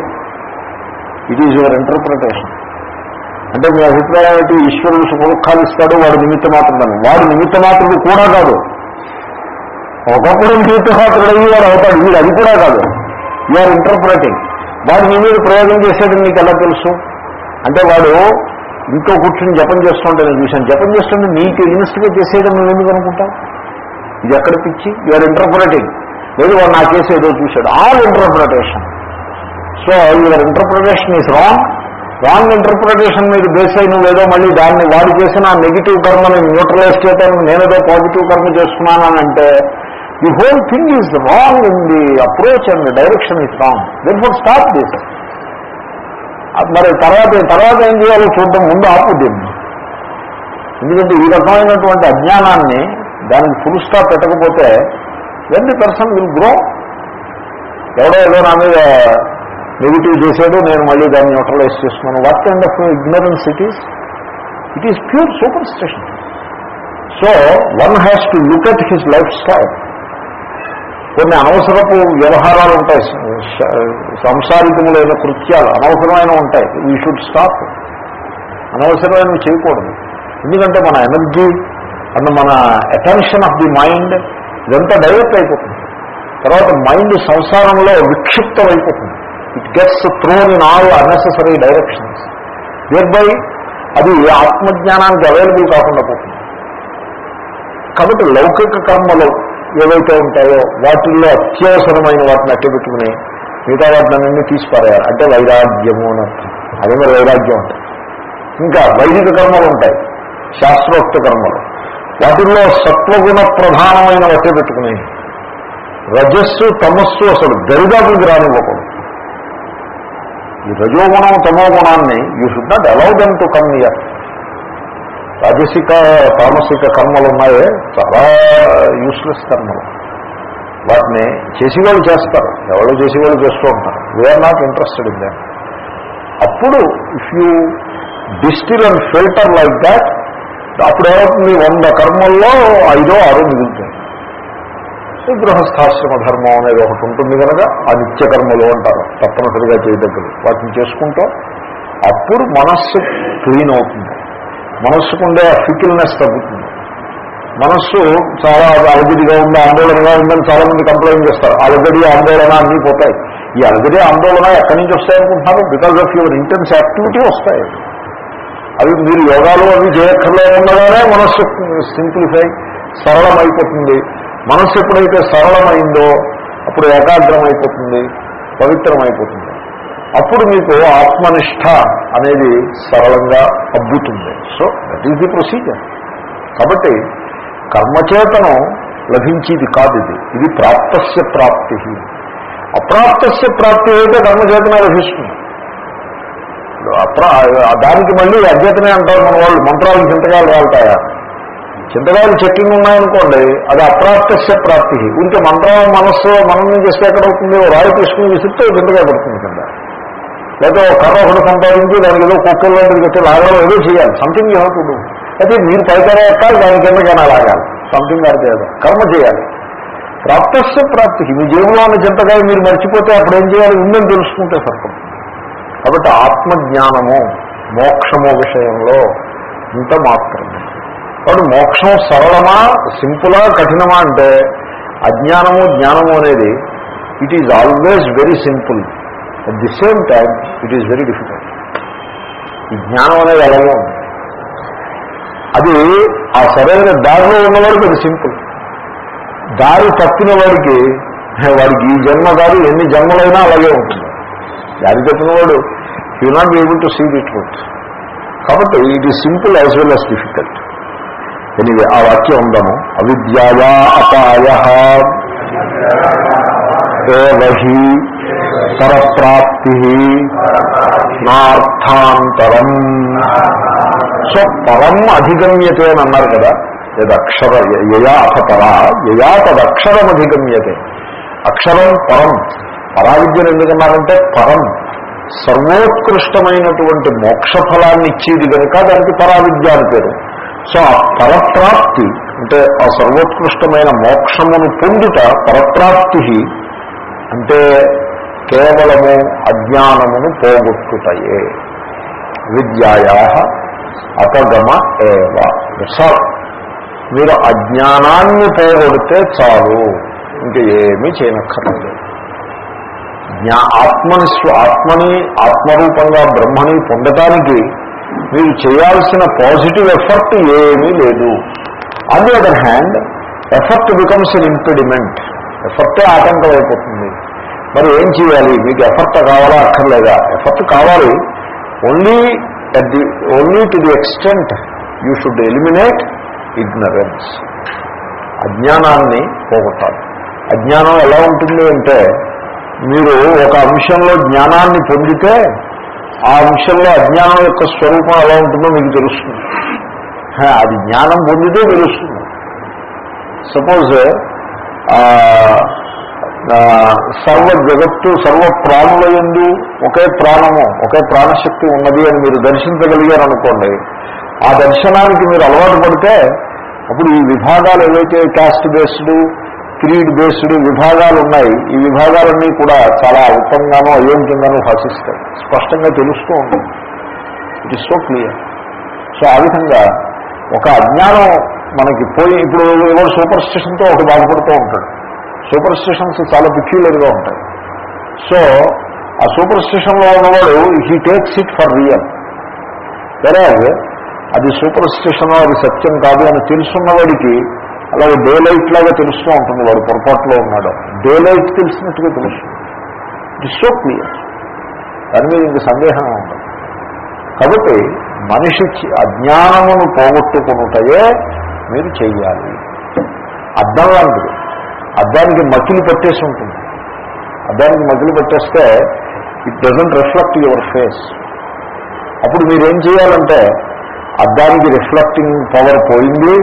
ఇట్ ఈజ్ యువర్ ఇంటర్ప్రిటేషన్ అంటే మీ అభిప్రాయం ఏంటి? ఈశ్వరుడు సుఖదుఖాలు ఇస్తాడు వాడు నిమిత్త మాత్రుడని వాడు నిమిత్త మాత్రుడు కూడా కాదు. ఒకప్పుడు నిమిత్త మాత్రుడు అయ్యి వాడు అవుతాడు. వీడు అది కూడా కాదు. యూఆర్ ఇంటర్ప్రిటింగ్ వాడు నీ మీద ప్రయోగం చేసేది నీకు ఎలా తెలుసు? అంటే వాడు ఇంట్లో కూర్చుని జపం చేస్తుంటే నేను చూశాను. జపం చేస్తుంటే నీకు ఇన్వెస్టిగేట్ చేసేయడం నువ్వు ఎందుకు అనుకుంటావు? ఇది ఎక్కడ పిచ్చి? యూఆర్ ఇంటర్ప్రిటింగ్ లేదు వాడు నా చేసేదో చూశాడు. All interpretation so your interpretation is wrong wrong interpretation మీద బేస్ అయిన లేదో మళ్ళీ దాన్ని వాడు చేసిన నెగిటివ్ కర్మని న్యూట్రలైజ్ చేయడం నేనేదో పాజిటివ్ కర్మ చేస్తున్నానంటే the whole thing is wrong in the approach and direction is wrong then for stop this మరి తర్వాత తర్వాత ఏం చేయాలో చూడడం ముందు ఆపుద్ది. ఎందుకంటే ఈ రకమైనటువంటి అజ్ఞానాన్ని దానికి ఫుల్ స్టాప్ పెట్టకపోతే when the person will grow ఎవడో ఏదో నా మీద నెగిటివ్ చేశాడు నేను మళ్ళీ దాన్ని న్యూట్రలైజ్ చేస్తున్నాను. What kind of ignorance it is it is pure superstition so one has to look at his lifestyle కొన్ని అనవసరపు వ్యవహారాలు ఉంటాయి. స- సంసారికములైన కృత్యాలు అనవసరమైన ఉంటాయి. వీ షుడ్ స్టాప్ అనవసరమైనవి చేయకూడదు. ఎందుకంటే మన ఎనర్జీ అండ్ మన అటెన్షన్ ఆఫ్ ది మైండ్ ఇదంతా డైవర్ట్ అయిపోతుంది. తర్వాత మైండ్ సంసారంలో విక్షిప్తం అయిపోతుంది it gets thrown in all unnecessary directions thereby అది ఆత్మజ్ఞానానికి అవైలబుల్ కాకుండా పోతుంది. కాబట్టి లౌకిక కర్మలు ఏవైతే ఉంటాయో వాటిల్లో అత్యవసరమైన వాటిని అట్టబెట్టుకుని మిగతా వాటిని అన్ని తీసిపారేయాలి. అంటే వైరాగ్యము అని అర్థం. అదే మరి వైరాగ్యం అంటే. ఇంకా వైదిక కర్మలు ఉంటాయి. శాస్త్రోక్త కర్మలు. వాటిల్లో సత్వగుణ ప్రధానమైన వట్టే పెట్టుకుని రజస్సు తమస్సు అసలు దరిదాపులకు రానివ్వకూడదు. ఈ రజోగుణం తమో గుణాన్ని you should not allow them to come here రాజసిక తామసిక కర్మలు ఉన్నాయే చాలా యూస్లెస్ కర్మలు. వాటిని చేసేవాళ్ళు చేస్తారు. ఎవరు చేసేవాళ్ళు చేస్తూ ఉంటారు. We are not interested in that అప్పుడు if you distil and filter like that అప్పుడు ఏమవుతుంది? వంద కర్మల్లో ఐదో ఆరో మిగులుతుంది ఈ గృహస్థాశ్రమ ధర్మం అనేది ఒకటి ఉంటుంది కనుక ఆ నిత్యకర్మలు అంటారు. తప్పనిసరిగా చేయదగ్గరు వాటిని చేసుకుంటూ అప్పుడు మనస్సు క్లీన్ అవుతుంది. మనస్సుకుండే ఫికిల్నెస్ తగ్గుతుంది. మనస్సు చాలా అలగడిగా ఉంది ఆందోళనగా ఉందని చాలా మంది కంప్లైంట్ చేస్తారు. అలగడి ఆందోళన అన్నీ పోతాయి. ఈ అలగడి ఆందోళన ఎక్కడి నుంచి వస్తాయనుకుంటున్నారు? Because of your intense activity వస్తాయి. అవి మీరు యోగాలు అవి చేయక్కర్లేకుండానే మనస్సు సింప్లిఫై సరళమైపోతుంది. మనస్సు ఎప్పుడైతే సరళమైందో అప్పుడు ఏకాగ్రమైపోతుంది అయిపోతుంది పవిత్రమైపోతుంది. అప్పుడు మీకు ఆత్మనిష్ట అనేది సరళంగా అబ్బుతుంది. So that is the procedure కాబట్టి కర్మచేతనం లభించేది కాదు ఇది. ఇది ప్రాప్తస్య ప్రాప్తి. అప్రాప్తస్య ప్రాప్తి అయితే కర్మచేతనే లభిస్తుంది. అప్రా దానికి మళ్ళీ అధ్యతనే అంటారు మన వాళ్ళు. మంత్రాలు చింతకాలు వాళ్తాయా చింతకాయలు చెట్లు ఉన్నాయనుకోండి అది అప్రాప్తస్య ప్రాప్తి. ఇంకే మంత్రం మనస్సు మననం చేస్తే ఎక్కడవుతుంది రాయి తీసుకుని విసిరితే చింతకాయ పడుతుంది కింద. లేదా ఒక కర్ర ఒకటి సంపాదించి దానికి ఏదో కుక్కలు లాంటిది కట్టి లాగడం ఏదో చేయాలి. సంథింగ్ యూ టు డూ అయితే మీరు పైకర ఎక్కాలి దాని కిందకైనా లాగాలి. సంథింగ్ అది కర్మ చేయాలి. ప్రాప్తస్య ప్రాప్తికి మీ జేబులో ఉన్న చింతకాయ మీరు మర్చిపోతే అప్పుడు ఏం చేయాలి? ఉందని తెలుసుకుంటే సరిపడుతుంది కాబట్టి ఆత్మజ్ఞానము మోక్షము విషయంలో ఇంత మాత్రమే. కాబట్టి మోక్షం సరళమా సింపులా కఠినమా అంటే అజ్ఞానము జ్ఞానము అనేది it is always very simple at the same time it is very difficult ఈ జ్ఞానం అనేది ఎలాగో ఉంది అది ఆ సరైన దారిలో ఉన్నవాడికి అది సింపుల్ దారి తప్పిన వాడికి వాడికి ఈ జన్మ దారి ఎన్ని జన్మలైనా అలాగే ఉంటుంది. దారి తప్పిన వాడు you not be able to see the truth కాబట్టి it is simple as well as difficult anyway ఆ వాక్యం ఉందను అవిద్యాయా అపాయ ఏవహి పరప్రాప్తి నార్థాంతరం. సో పరం అధిగమ్యతే అని అన్నారు కదా యదక్షర యయా అథపరా యయా తదక్షరం అధిగమ్యతే. అక్షరం పరం. పరావిద్యను ఎందుకన్నారంటే పరం. సర్వోత్కృష్టమైనటువంటి మోక్షఫలాన్ని ఇచ్చేది కనుక దానికి పరావిద్య అని పేరు. సో ఆ పరప్రాప్తి అంటే ఆ సర్వోత్కృష్టమైన మోక్షమును పొందుట పరప్రాప్తి అంటే కేవలము అజ్ఞానమును పోగొట్టుటయే. విద్యాయా అపగమ ఏవ. సార్ మీరు అజ్ఞానాన్ని పోగొడితే చాలు. ఇంక ఏమీ చేయనక్కర్లేదు. జ్ఞా ఆత్మని స్వ- ఆత్మని ఆత్మరూపంగా బ్రహ్మని పొందటానికి మీరు చేయాల్సిన పాజిటివ్ ఎఫర్ట్ ఏమీ లేదు. On the other hand effort becomes an impediment ఎఫర్టే ఆటంకం అయిపోతుంది. మరి ఏం చేయాలి? మీకు ఎఫర్ట్ కావాలా? అక్కర్లేదా? ఎఫర్ట్ కావాలి. Only at the only to the extent you should eliminate ignorance అజ్ఞానాన్ని పోగొట్టాలి. అజ్ఞానం ఎలా ఉంటుంది అంటే మీరు ఒక అంశంలో జ్ఞానాన్ని పొందితే ఆ అంశంలో అజ్ఞానం యొక్క స్వరూపం ఎలా ఉంటుందో మీకు తెలుస్తుంది. అది జ్ఞానం పొందితే తెలుస్తుంది. సపోజ్ సర్వ జగత్తు సర్వ ప్రాణుల ఎందు ఒకే ప్రాణము ఒకే ప్రాణశక్తి ఉన్నది అని మీరు దర్శించగలిగారు అనుకోండి ఆ దర్శనానికి మీరు అలవాటు పడితే అప్పుడు ఈ విభాగాలు ఏవైతే కాస్ట్ బేస్డ్ క్రీడ్ బేస్డ్ విభాగాలు ఉన్నాయి. ఈ విభాగాలన్నీ కూడా చాలా అల్పంగానో అయోగ్యంగానో భాషిస్తాయి. స్పష్టంగా తెలుస్తూ ఉంటుంది it is so clear so ఆ విధంగా ఒక అజ్ఞానం మనకి పోయి ఇప్పుడు ఎవరు సూపర్ స్టిషన్తో ఒక బాధపడుతూ ఉంటాడు సూపర్ స్టిషన్స్ చాలా పిక్యులర్గా ఉంటాయి. సో ఆ సూపర్ స్టిషన్లో ఉన్నవాడు he takes it for real వేరే అది సూపర్ స్టిషన్ అది సత్యం కాదు అని తెలుసున్నవాడికి అలాగే డే లైట్ లాగా తెలుస్తూ ఉంటుంది వాడు పొరపాటులో ఉన్నాడు. డే లైట్ తెలిసినట్టుగా తెలుస్తుంది. ఇట్ సో క్లియర్ దాని మీద ఇంక సందేహం ఉండదు. కాబట్టి మనిషి అజ్ఞానమును పోగొట్టుకునుటయే మీరు చేయాలి అర్థం లాంటిది. అద్దానికి మకిలి పట్టేసి ఉంటుంది. అద్దానికి మకిలి పట్టేస్తే it doesn't reflect your face అప్పుడు మీరేం చేయాలంటే అద్దానికి రిఫ్లెక్టింగ్ పవర్ పోయింది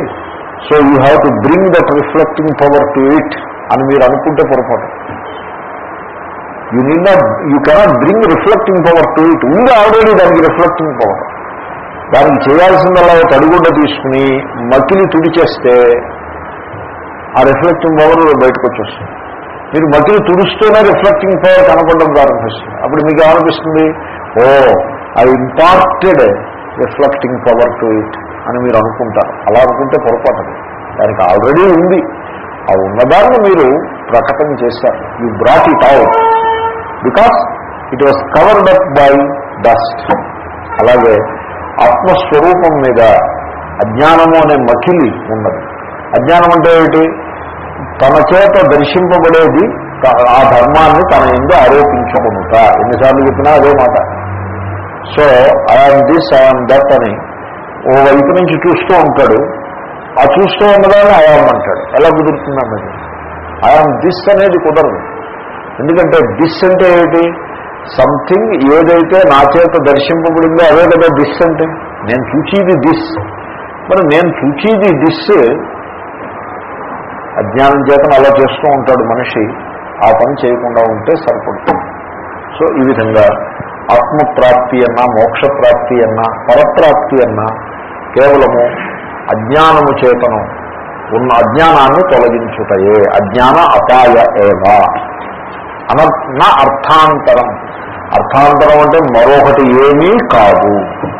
so you have to bring that reflecting power to it అని మీరు అనుకుంటే పొరపాటు. You need not you cannot bring reflecting power to it ఉంది ఆల్రెడీ దానికి రిఫ్లెక్టింగ్ పవర్ దానికి చేయాల్సిందల్లా ఒక అడుగుండ తీసుకుని మకిలి తుడిచేస్తే ఆ రిఫ్లెక్టింగ్ పవర్ బయటకు వచ్చేస్తుంది. మీరు మకిలి తుడుస్తూనే రిఫ్లెక్టింగ్ పవర్ కనపడడం ప్రారంభిస్తుంది. అప్పుడు మీకు ఏమనిపిస్తుంది? ఓ I imparted reflecting power to it అని మీరు అనుకుంటారు. అలా అనుకుంటే పొరపాటు. దానికి ఆల్రెడీ ఉంది. ఆ ఉన్నదాన్ని మీరు ప్రకటన చేశారు. You brought it out because it was covered up by dust అలాగే ఆత్మస్వరూపం మీద అజ్ఞానము అనే మకిలి ఉన్నది. అజ్ఞానం అంటే ఏమిటి? తన చేత దర్శింపబడేది ఆ ధర్మాన్ని తన ఎందు ఆరోపించుకుంటా ఎన్నిసార్లు చెప్పినా అదే మాట. So I'm this I'm that అని ఓ వైపు నుంచి చూస్తూ ఉంటాడు. ఆ చూస్తూ ఉన్నదాన్ని అయాం అంటాడు. ఎలా కుదురుతుందండి అది దిస్ అనేది కుదరదు. ఎందుకంటే దిస్ అంటే ఏమిటి? సంథింగ్ ఏదైతే నా చేత దర్శింపబడిందో అదే కదా దిస్ అంటే. నేను చూచేది దిస్ మరి నేను చూచేది దిస్ అజ్ఞానం చేతను అలా చేస్తూ ఉంటాడు మనిషి. ఆ పని చేయకుండా ఉంటే సరిపడుతుంది. సో ఈ విధంగా ఆత్మప్రాప్తి అన్నా మోక్షప్రాప్తి అన్నా పరప్రాప్తి అన్నా కేవలము అజ్ఞానము చేతను ఉన్న అజ్ఞానాన్ని తొలగించుటయే. అజ్ఞాన అపాయ ఏవా. అన నా అర్థాంతరం. అర్థాంతరం అంటే మరొకటి ఏమీ కాదు.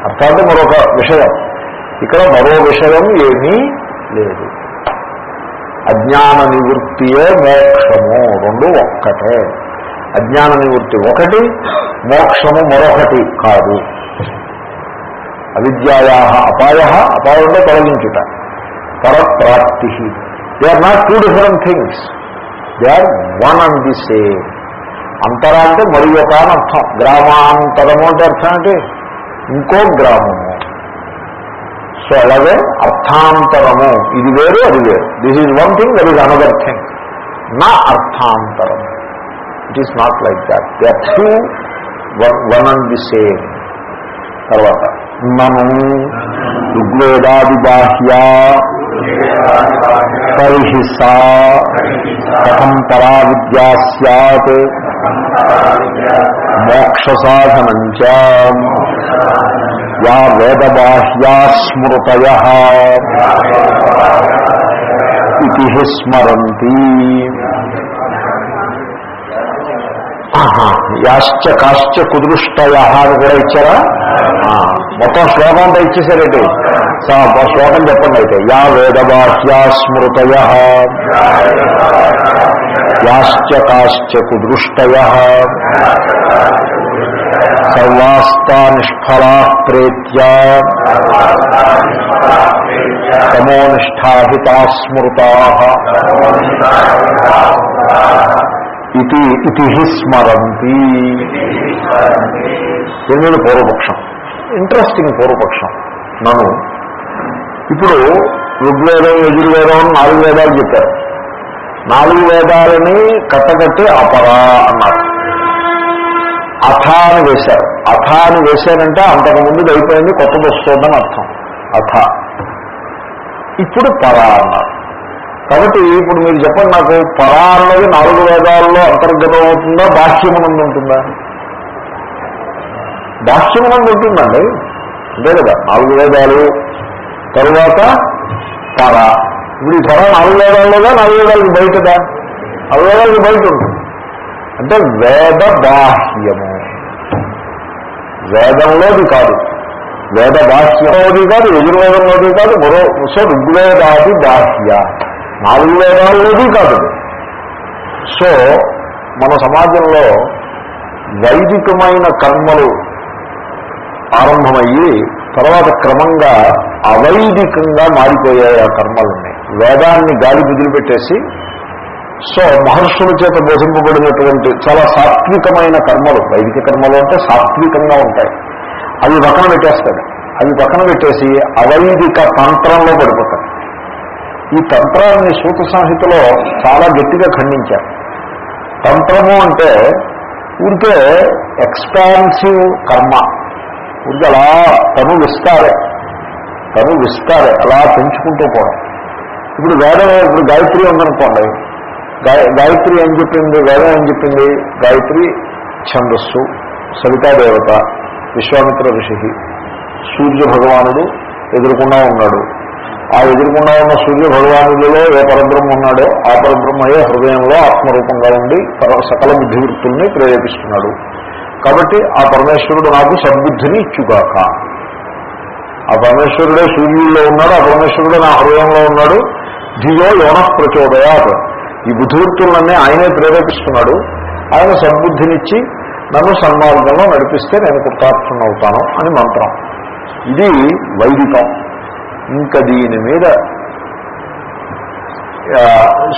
అర్థాంతం మరొక విషయం. ఇక్కడ మరో విషయం ఏమీ లేదు. అజ్ఞాన నివృత్తియే మోక్షము. రెండు ఒక్కటే. అజ్ఞాన నివృత్తి ఒకటి మోక్షము మరొకటి కాదు. అవిద్యాయా అపాయ అపాయంలో తొలగించుట. పరప్రాప్తి. They are not two different things they are one and the same అంతర అంటే మరి ఒక అర్థం. గ్రామాంతరము అంటే అర్థం అంటే ఇంకో గ్రామము. సో అలాగే అర్థాంతరము. ఇది వేరు అది వేరు. This is one thing that is another thing నా అర్థాంతరం it is not like that they two one and the same తర్వాత మనం ఋగ్వేదాది బాహ్య తర్హి సా కథం పరా విద్యా సత్ మోక్ష సాధనం చ యా వేదబాహ్యా స్మృతయ ఇది స్మరంతి ఆహా, యాశ్చ కాశ్చ కుదృష్టయ అని కూడా ఇచ్చారా ఆ, మొత్తం శ్లోకం అంతా ఇచ్చేసారేంటి? సా- ఆ శ్లోకం చెప్పండి అయితే. యా వేదబాహ్యా స్మృతయ. యాశ్చ కాశ్చ కుదృష్టయ. సర్వాస్తా నిష్ఫలా ప్రేత్యా. తమోనిష్టాహితా స్మృతా. ఇది ఇది స్మరంతి. దీని మీద పూర్వపక్షం. ఇంట్రెస్టింగ్ పూర్వపక్షం. నన్ను. ఇప్పుడు ఋగ్వేదం యజుర్వేదం అని నాలుగు వేదాలు చెప్పారు. నాలుగు వేదాలని కట్టగట్టి అపరా అన్నారు. అథ అని వేశారు. అథ అని వేశారంటే అంతకుముందు అయిపోయింది కొత్తది వస్తుందని అర్థం. అథ. ఇప్పుడు పరా అన్నారు. కాబట్టి ఇప్పుడు మీరు చెప్పండి నాకు పరా అన్నది నాలుగు వేదాల్లో అంతర్గతం అవుతుందా బాహ్యమునందు ఉంటుందా? బాహ్యమునందు ఉంటుందండి. అంతే కదా నాలుగు వేదాలు తరువాత పర ఇప్పుడు ఈ పర నాలుగు వేదాల్లోగా నాలుగు బయటదా? నాలుగు వేదాలకి బయట ఉంటుంది అంటే వేద బాహ్యము వేదంలోది కాదు. వేద బాహ్యంలోది కాదు యజుర్వేదంలోది కాదు మరో సో ఋగ్వేదాది బాహ్య. నాలుగు వేదాల్లోది కాదు. సో మన సమాజంలో వైదికమైన కర్మలు ఆరంభమయ్యి తర్వాత క్రమంగా అవైదికంగా మారిపోయాయి ఆ కర్మలన్నీ. వేదాన్ని గాలి పెట్టేసి సో మహర్షుల చేత బోధింపబడినటువంటి చాలా సాత్వికమైన కర్మలు వైదిక కర్మలు అంటే సాత్వికంగా ఉంటాయి. అవి పక్కన పెట్టేస్తాడు అవి పక్కన పెట్టేసి అవైదిక తంత్రంలో పడిపోతాడు ఈ తంత్రాన్ని సూత సంహితలో చాలా గట్టిగా ఖండించారు. తంత్రము అంటే ఊరికే ఎక్స్పాన్సివ్ కర్మ. ఊరికే అలా తను విస్తారే. తను విస్తారే. అలా పెంచుకుంటూ పోవడం. ఇప్పుడు వేదం ఇప్పుడు గాయత్రి ఉందనుకోండి. గాయ గాయత్రి ఏం చెప్పింది? వేదం ఏం చెప్పింది? గాయత్రి ఛందస్సు సవితాదేవత విశ్వామిత్ర ఋషి సూర్య భగవానుడు ఎదుర్కొన్నా ఉన్నాడు. ఆ ఎదుర్కొన్నా ఉన్న సూర్య భగవానుడిలో ఏ పరబ్రహ్మ ఉన్నాడో ఆ పరబ్రహ్మయే హృదయంలో ఆత్మరూపంగా ఉండి సకల బుద్ధివృత్తుల్ని ప్రేరేపిస్తున్నాడు. కాబట్టి ఆ పరమేశ్వరుడు నాకు సద్బుద్ధిని ఇచ్చుగాక. ఆ పరమేశ్వరుడే సూర్యుల్లో ఉన్నాడు ఆ పరమేశ్వరుడే నా హృదయంలో ఉన్నాడు. ధియో యోన ప్రచోదయాత్. ఈ బుద్ధివృత్తులన్నీ ఆయనే ప్రేరేపిస్తున్నాడు. ఆయన సద్బుద్ధినిచ్చి నన్ను సన్మార్గంలో నడిపిస్తే నేను కృతార్థనవుతాను అని మంత్రం. ఇది వైదికం. ఇంకా దీని మీద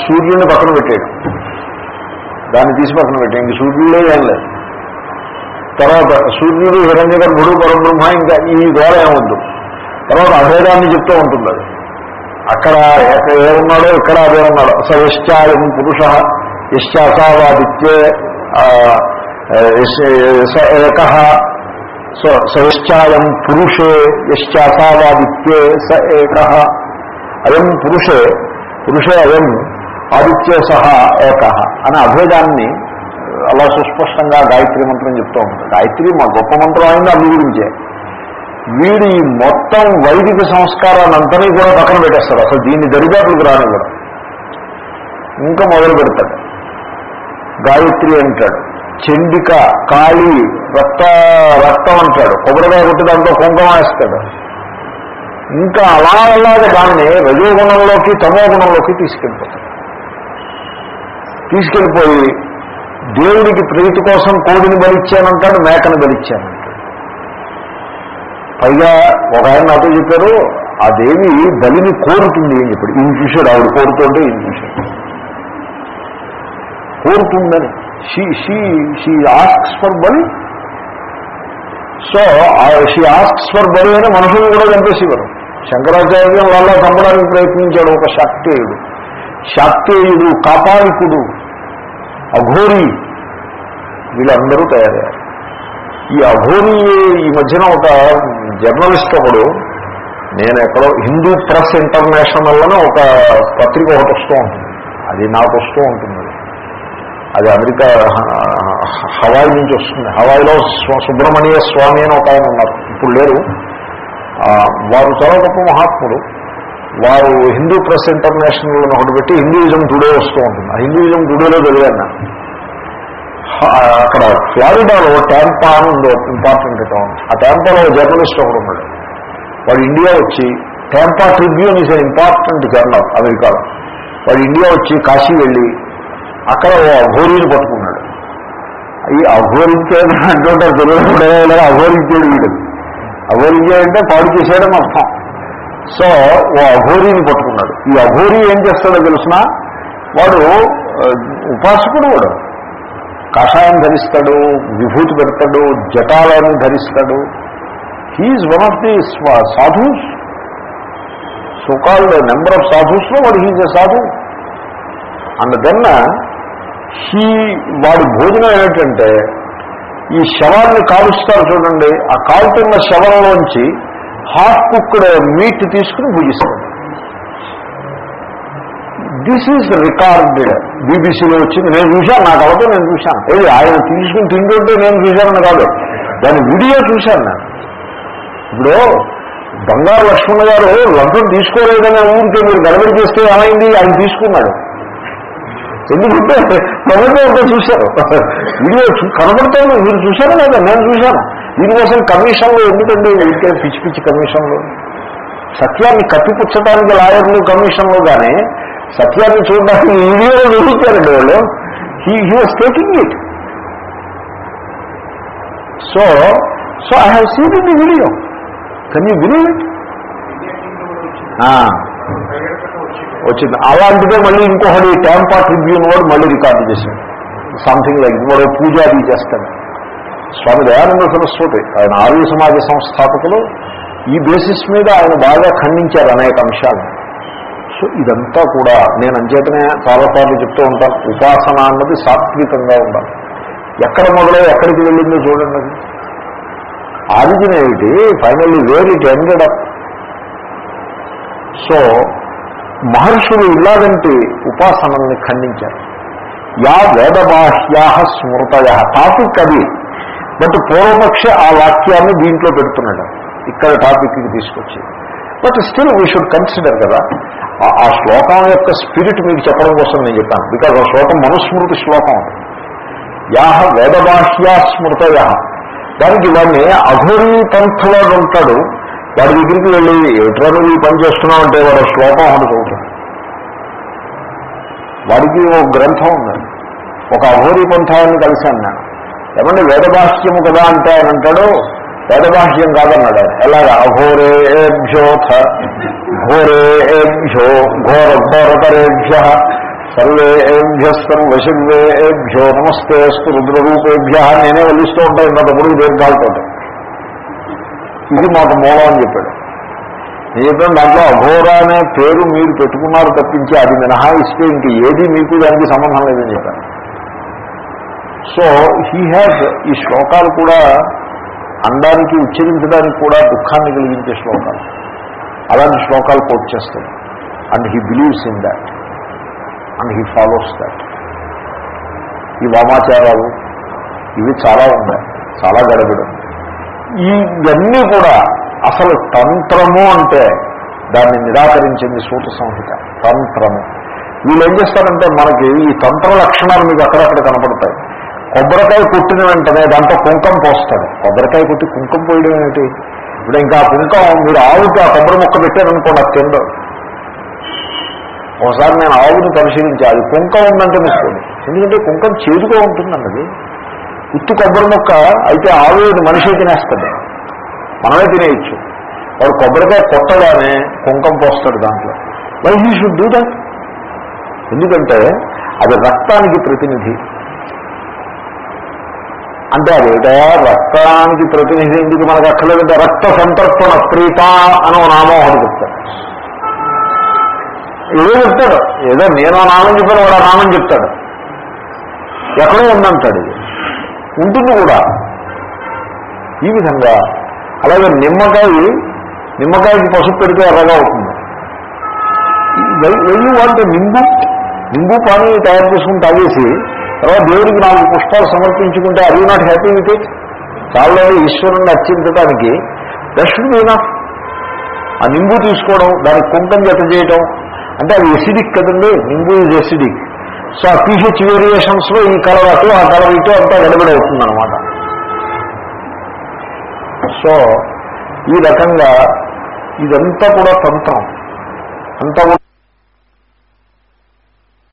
సూర్యుని పక్కన పెట్టేయడం. దాన్ని తీసి పక్కన పెట్టేయండి. సూర్యుడే ఏం లేదు. తర్వాత సూర్యుడు హిరణ్య గర్భుడు పరబ్రహ్మ ఇంకా ఈ గోళ ఏమొద్దు తర్వాత అభేదాన్ని చెప్తూ ఉంటుంది అది. అక్కడ ఎక్కడ ఏమున్నాడో ఇక్కడ అదే ఉన్నాడు. సయశ్చాయం పురుష యశ్చాసావాదిత్యే స ఏక సో సయశ్చాయం పురుషే యశ్చాసావాదిత్యే స ఏక. అయం పురుషే పురుషే అయం ఆదిత్యే సహా ఏక అనే అభేదాన్ని అలా సుస్పష్టంగా గాయత్రి మంత్రం చెప్తూ ఉంటుంది గాయత్రి మా గొప్ప మంత్రం అయింది అందు గురించే. వీడు ఈ మొత్తం వైదిక సంస్కారాన్ని కూడా పక్కన పెట్టేస్తాడు. అసలు దీన్ని దరిదాపులకు రానివ్వడు. ఇంకా మొదలు పెడతాడు. గాయత్రి అంటాడు చండిక కాళి రక్త రక్తం అంటాడు. కొబ్బరికాయ కొట్టి దాంట్లో కుంకుమ వేస్తాడు. ఇంకా అలా అలాగే దాన్ని రజోగుణంలోకి తమో గుణంలోకి తీసుకెళ్ళిపోతాడు. తీసుకెళ్ళిపోయి దేవుడికి ప్రీతి కోసం కోడిని బలిచ్చానంటాడు మేకను బలిచ్చానంటాడు పైగా ఒక ఆయన నాతో చెప్పారు ఆ దేవి బలిని కోరుతుంది అని చెప్పాడు. ఈయన చూశాడు ఆవిడ కోరుతుంటే ఈయన చూశాడు కోరుతుందని she she she asks for బలి సో షీ ఆస్క్స్ ఫర్ బలి అని మనుషులు కూడా చంపేసేవారు. శంకరాచార్యం వల్ల చంపడానికి ప్రయత్నించాడు ఒక శాక్తేయుడు. శాక్తేయుడు కాపాలికుడు. అఘోరి వీళ్ళందరూ తయారయ్యారు. ఈ అఘోరి ఈ మధ్యన ఒక జర్నలిస్ట్ ఒకడు నేను ఎక్కడో హిందూ ప్రెస్ ఇంటర్నేషనల్ అని ఒక పత్రిక ఒకటి వస్తూ ఉంటుంది. అది నాకు వస్తూ ఉంటుంది. అది అమెరికా హవాయి నుంచి వస్తుంది. హవాయిలో సుబ్రహ్మణ్య స్వామి అని ఒక ఆయన ఉన్నారు. ఇప్పుడు లేరు. వారు చాలా గొప్ప మహాత్ముడు వారు హిందూ ప్రెస్ ఇంటర్నేషనల్ ఒకటి పెట్టి హిందూయిజం టుడే వస్తూ ఉంటుంది. ఆ హిందూయిజం టుడేలో చదివాను నేను. అక్కడ ఫ్లారిడాలో ట్యాంపా అని ఉంది ఇంపార్టెంట్ టౌన్ ఆ ట్యాంపాలో జర్నలిస్ట్ ఒకడు ఉన్నాడు. వాడు ఇండియా వచ్చి Tampa Tribune is important journal అమెరికాలో. వాడు ఇండియా వచ్చి కాశీ వెళ్ళి అక్కడ ఓ అఘోరీని పట్టుకున్నాడు. ఈ అఘోరించేది అంటుంటారు తెలుగు అఘోరించేది వీడు. అఘోరించేదంటే పాడు చేసేయడం అర్థం. సో ఓ అఘోరీని పట్టుకున్నాడు. ఈ అఘోరీ ఏం చేస్తాడో తెలుసిన? వాడు ఉపాసకుడు వాడు. కషాయం ధరిస్తాడు విభూతి పెడతాడు జటాలను ధరిస్తాడు. He is one of the sadhus so called number of సాధుస్లో వాడు హీజ్ ఎ సాధు అండ్ దెన్ హీ వాడి భోజనం ఏమిటంటే ఈ శవాన్ని కాలుస్తారు చూడండి. ఆ కాలుతున్న శవంలోంచి హాఫ్ కుక్డ్ మీట్ తీసుకుని భుజిస్తాడు దిస్ ఈజ్ రికార్డెడ్ బీబీసీలో వచ్చింది. నేను చూశాను నాకు అవతో నేను చూశాను. ఏది ఆయన తీసుకుని తింటుంటే నేను చూశానని కాదు. దాని వీడియో చూశాను నేను. ఇప్పుడు బంగారు లక్ష్మణ గారు లంచం తీసుకోలేదనే ఊరికే మీరు గడబడి చేస్తే ఏమైంది? ఆయన తీసుకున్నాడు. ఎందుకంటే ప్రభుత్వం చూశారు. వీడియో కనబడుతుంది. మీరు చూశారా లేదా? నేను చూశాను. దీనికోసం కమిషన్లు ఎందుకండి ఇంకే పిచ్చి పిచ్చి కమిషన్లు? సత్యాన్ని కప్పిపుచ్చడానికి లాయర్లు కమిషన్లు కానీ సత్యాన్ని చూడడానికి వీడియోలో చూపించారండి వాళ్ళు. He he was taking it so so I have seen in the video can you believe it వచ్చింది. అలాంటిదే మళ్ళీ ఇంకొకటి ట్యాంపా ట్రిబ్యూన్ వాడు మళ్ళీ రికార్డు చేశాడు. సంథింగ్ లైక్ వాడు పూజ అది చేస్తాడు. స్వామి దయానంద సరస్వతి ఆయన ఆర్య సమాజ సంస్థాపకులు ఈ బేసిస్ మీద ఆయన బాగా ఖండించారు అనేక అంశాలు. సో ఇదంతా కూడా నేను అంచేతనే చాలాసార్లు చెప్తూ ఉంటాను. ఉపాసన అన్నది సాత్వికంగా ఉండాలి. ఎక్కడ మొదలై ఎక్కడికి వెళ్ళిందో చూడండి. అది origin finally where it ended up so మహర్షులు ఇలాగంటి ఉపాసనల్ని ఖండించారు. యా వేదబాహ్యా స్మృతయ టాపిక్ అది. బట్ పూర్వపక్ష ఆ వాక్యాన్ని దీంట్లో పెడుతున్నాడు. ఇక్కడ టాపిక్కి తీసుకొచ్చి. But still we should consider కదా ఆ- శ్లోకం యొక్క స్పిరిట్ మీకు చెప్పడం కోసం నేను చెప్పాను. బికాజ్ ఆ శ్లోకం మనుస్మృతి శ్లోకం. అది యాహ వేదబాహ్యా స్మృతయ. దానికి వాడిని అఘోరీ పంథవాడు ఉంటాడు. వాడి దగ్గరికి వెళ్ళి ఎట్లా నువ్వు ఈ పని చేస్తున్నావు అంటే వాడు శ్లోకం అనుకుంటాడు వాడికి ఒక గ్రంథం ఉంది. ఒక అఘోరీ పంథాన్ని కలిశాను నేను. ఏమంటే వేదభాష్యము కదా అంటే ఆయన అంటాడు వేదభాష్యం కాదన్నాడు ఆయన. ఎలాగా? ఘోరే ఏభ్యో ఘోర ఘోరతరేభ్య సర్వేభ్య సర్వశివేభ్యో నమస్తే అస్తు రుద్రరూపేభ్య నేనే వల్లిస్తూ ఉంటాను ఇంత తప్పుడు దీర్ఘాలతో ఇది మాకు మూలం అని చెప్పాడు. నేను దాంట్లో అఘోర అనే పేరు మీరు పెట్టుకున్నారు తప్పించి అది మినహాయిస్తే ఇంక ఏది మీకు దానికి సంబంధం లేదని చెప్పాను సో హీ హ్యాజ్ ఈ శ్లోకాలు కూడా అండానికి ఉచ్చరించడానికి కూడా దుఃఖాన్ని కలిగించే శ్లోకాలు. అలాంటి శ్లోకాలు కోట్ చేస్తాడు. And he believes in that and he follows that ఈ వామాచారాలు ఇవి చాలా ఉన్నాయి. చాలా గడబడి. ఇవన్నీ కూడా అసలు తంత్రము అంటే దాన్ని నిరాకరించింది సూత సంహిత. తంత్రము. వీళ్ళు ఏం చేస్తారంటే మనకి ఈ తంత్ర లక్షణాలు మీకు అక్కడక్కడ కనపడతాయి. కొబ్బరికాయ కుట్టిన వెంటనే దాంట్లో కుంకం పోస్తాడు కొబ్బరికాయ కుట్టి కుంకం పోయడం ఏమిటి? ఇప్పుడు ఇంకా ఆ కుంకం మీరు ఆవుకి ఆ కొబ్బరి మొక్క పెట్టారనుకోండి అది తిండు ఒకసారి నేను ఆవుని పరిశీలించి అది కుంకం ఉందంటే ముసుకోండి ఎందుకంటే కుంకం చేదుగా ఉంటుందన్నది ఉత్తి కొబ్బరి మొక్క అయితే ఆవు మనిషి తినేస్తుంది. మనమే తినేయచ్చు. వాడు కొబ్బరికాయ కొట్టగానే కుంకం పోస్తాడు దాంట్లో. Why he should do that ఎందుకంటే అది రక్తానికి ప్రతినిధి. అంటే ఏదో రక్తానికి ప్రతినిధి ఎందుకు మనకు అక్కర్లేదంటే రక్త సంతర్పణ ప్రీత అని ఒక నామం ఒకటి చెప్తాడు. ఏదో చెప్తాడు. ఏదో నేను నామం చెప్పాను వాడు నామం చెప్తాడు. ఎక్కడో ఉందంటాడు ఇది. ఉంటుంది కూడా. ఈ విధంగా అలాగే నిమ్మకాయ నిమ్మకాయకి పసుపు పెడితే ఎర్రగా అవుతుంది. వెళ్ళి వాళ్ళు నింబు నింబు పానీ తయారు చేసుకుని తాగేసి తర్వాత దేవుడికి నాలుగు పుష్పాలు సమర్పించుకుంటే అది నాట్ హ్యాపీ విత్ ఇట్ చాలా ఈశ్వరుణ్ణి అర్చించడానికి దక్షుడు మీనా ఆ నింబు తీసుకోవడం దానికి కుంకం జత చేయడం అంటే అది ఎసిడిక్ కదండి నింబు ఈజ్ ఎసిడిక్ సో ఆ పీహెచ్ వేరియేషన్స్లో ఈ కలర్ అటు ఆ కలర్ ఇటు అంతా గడబడి అవుతుంది అనమాట సో ఈ రకంగా ఇదంతా కూడా తంత్రం. అంతా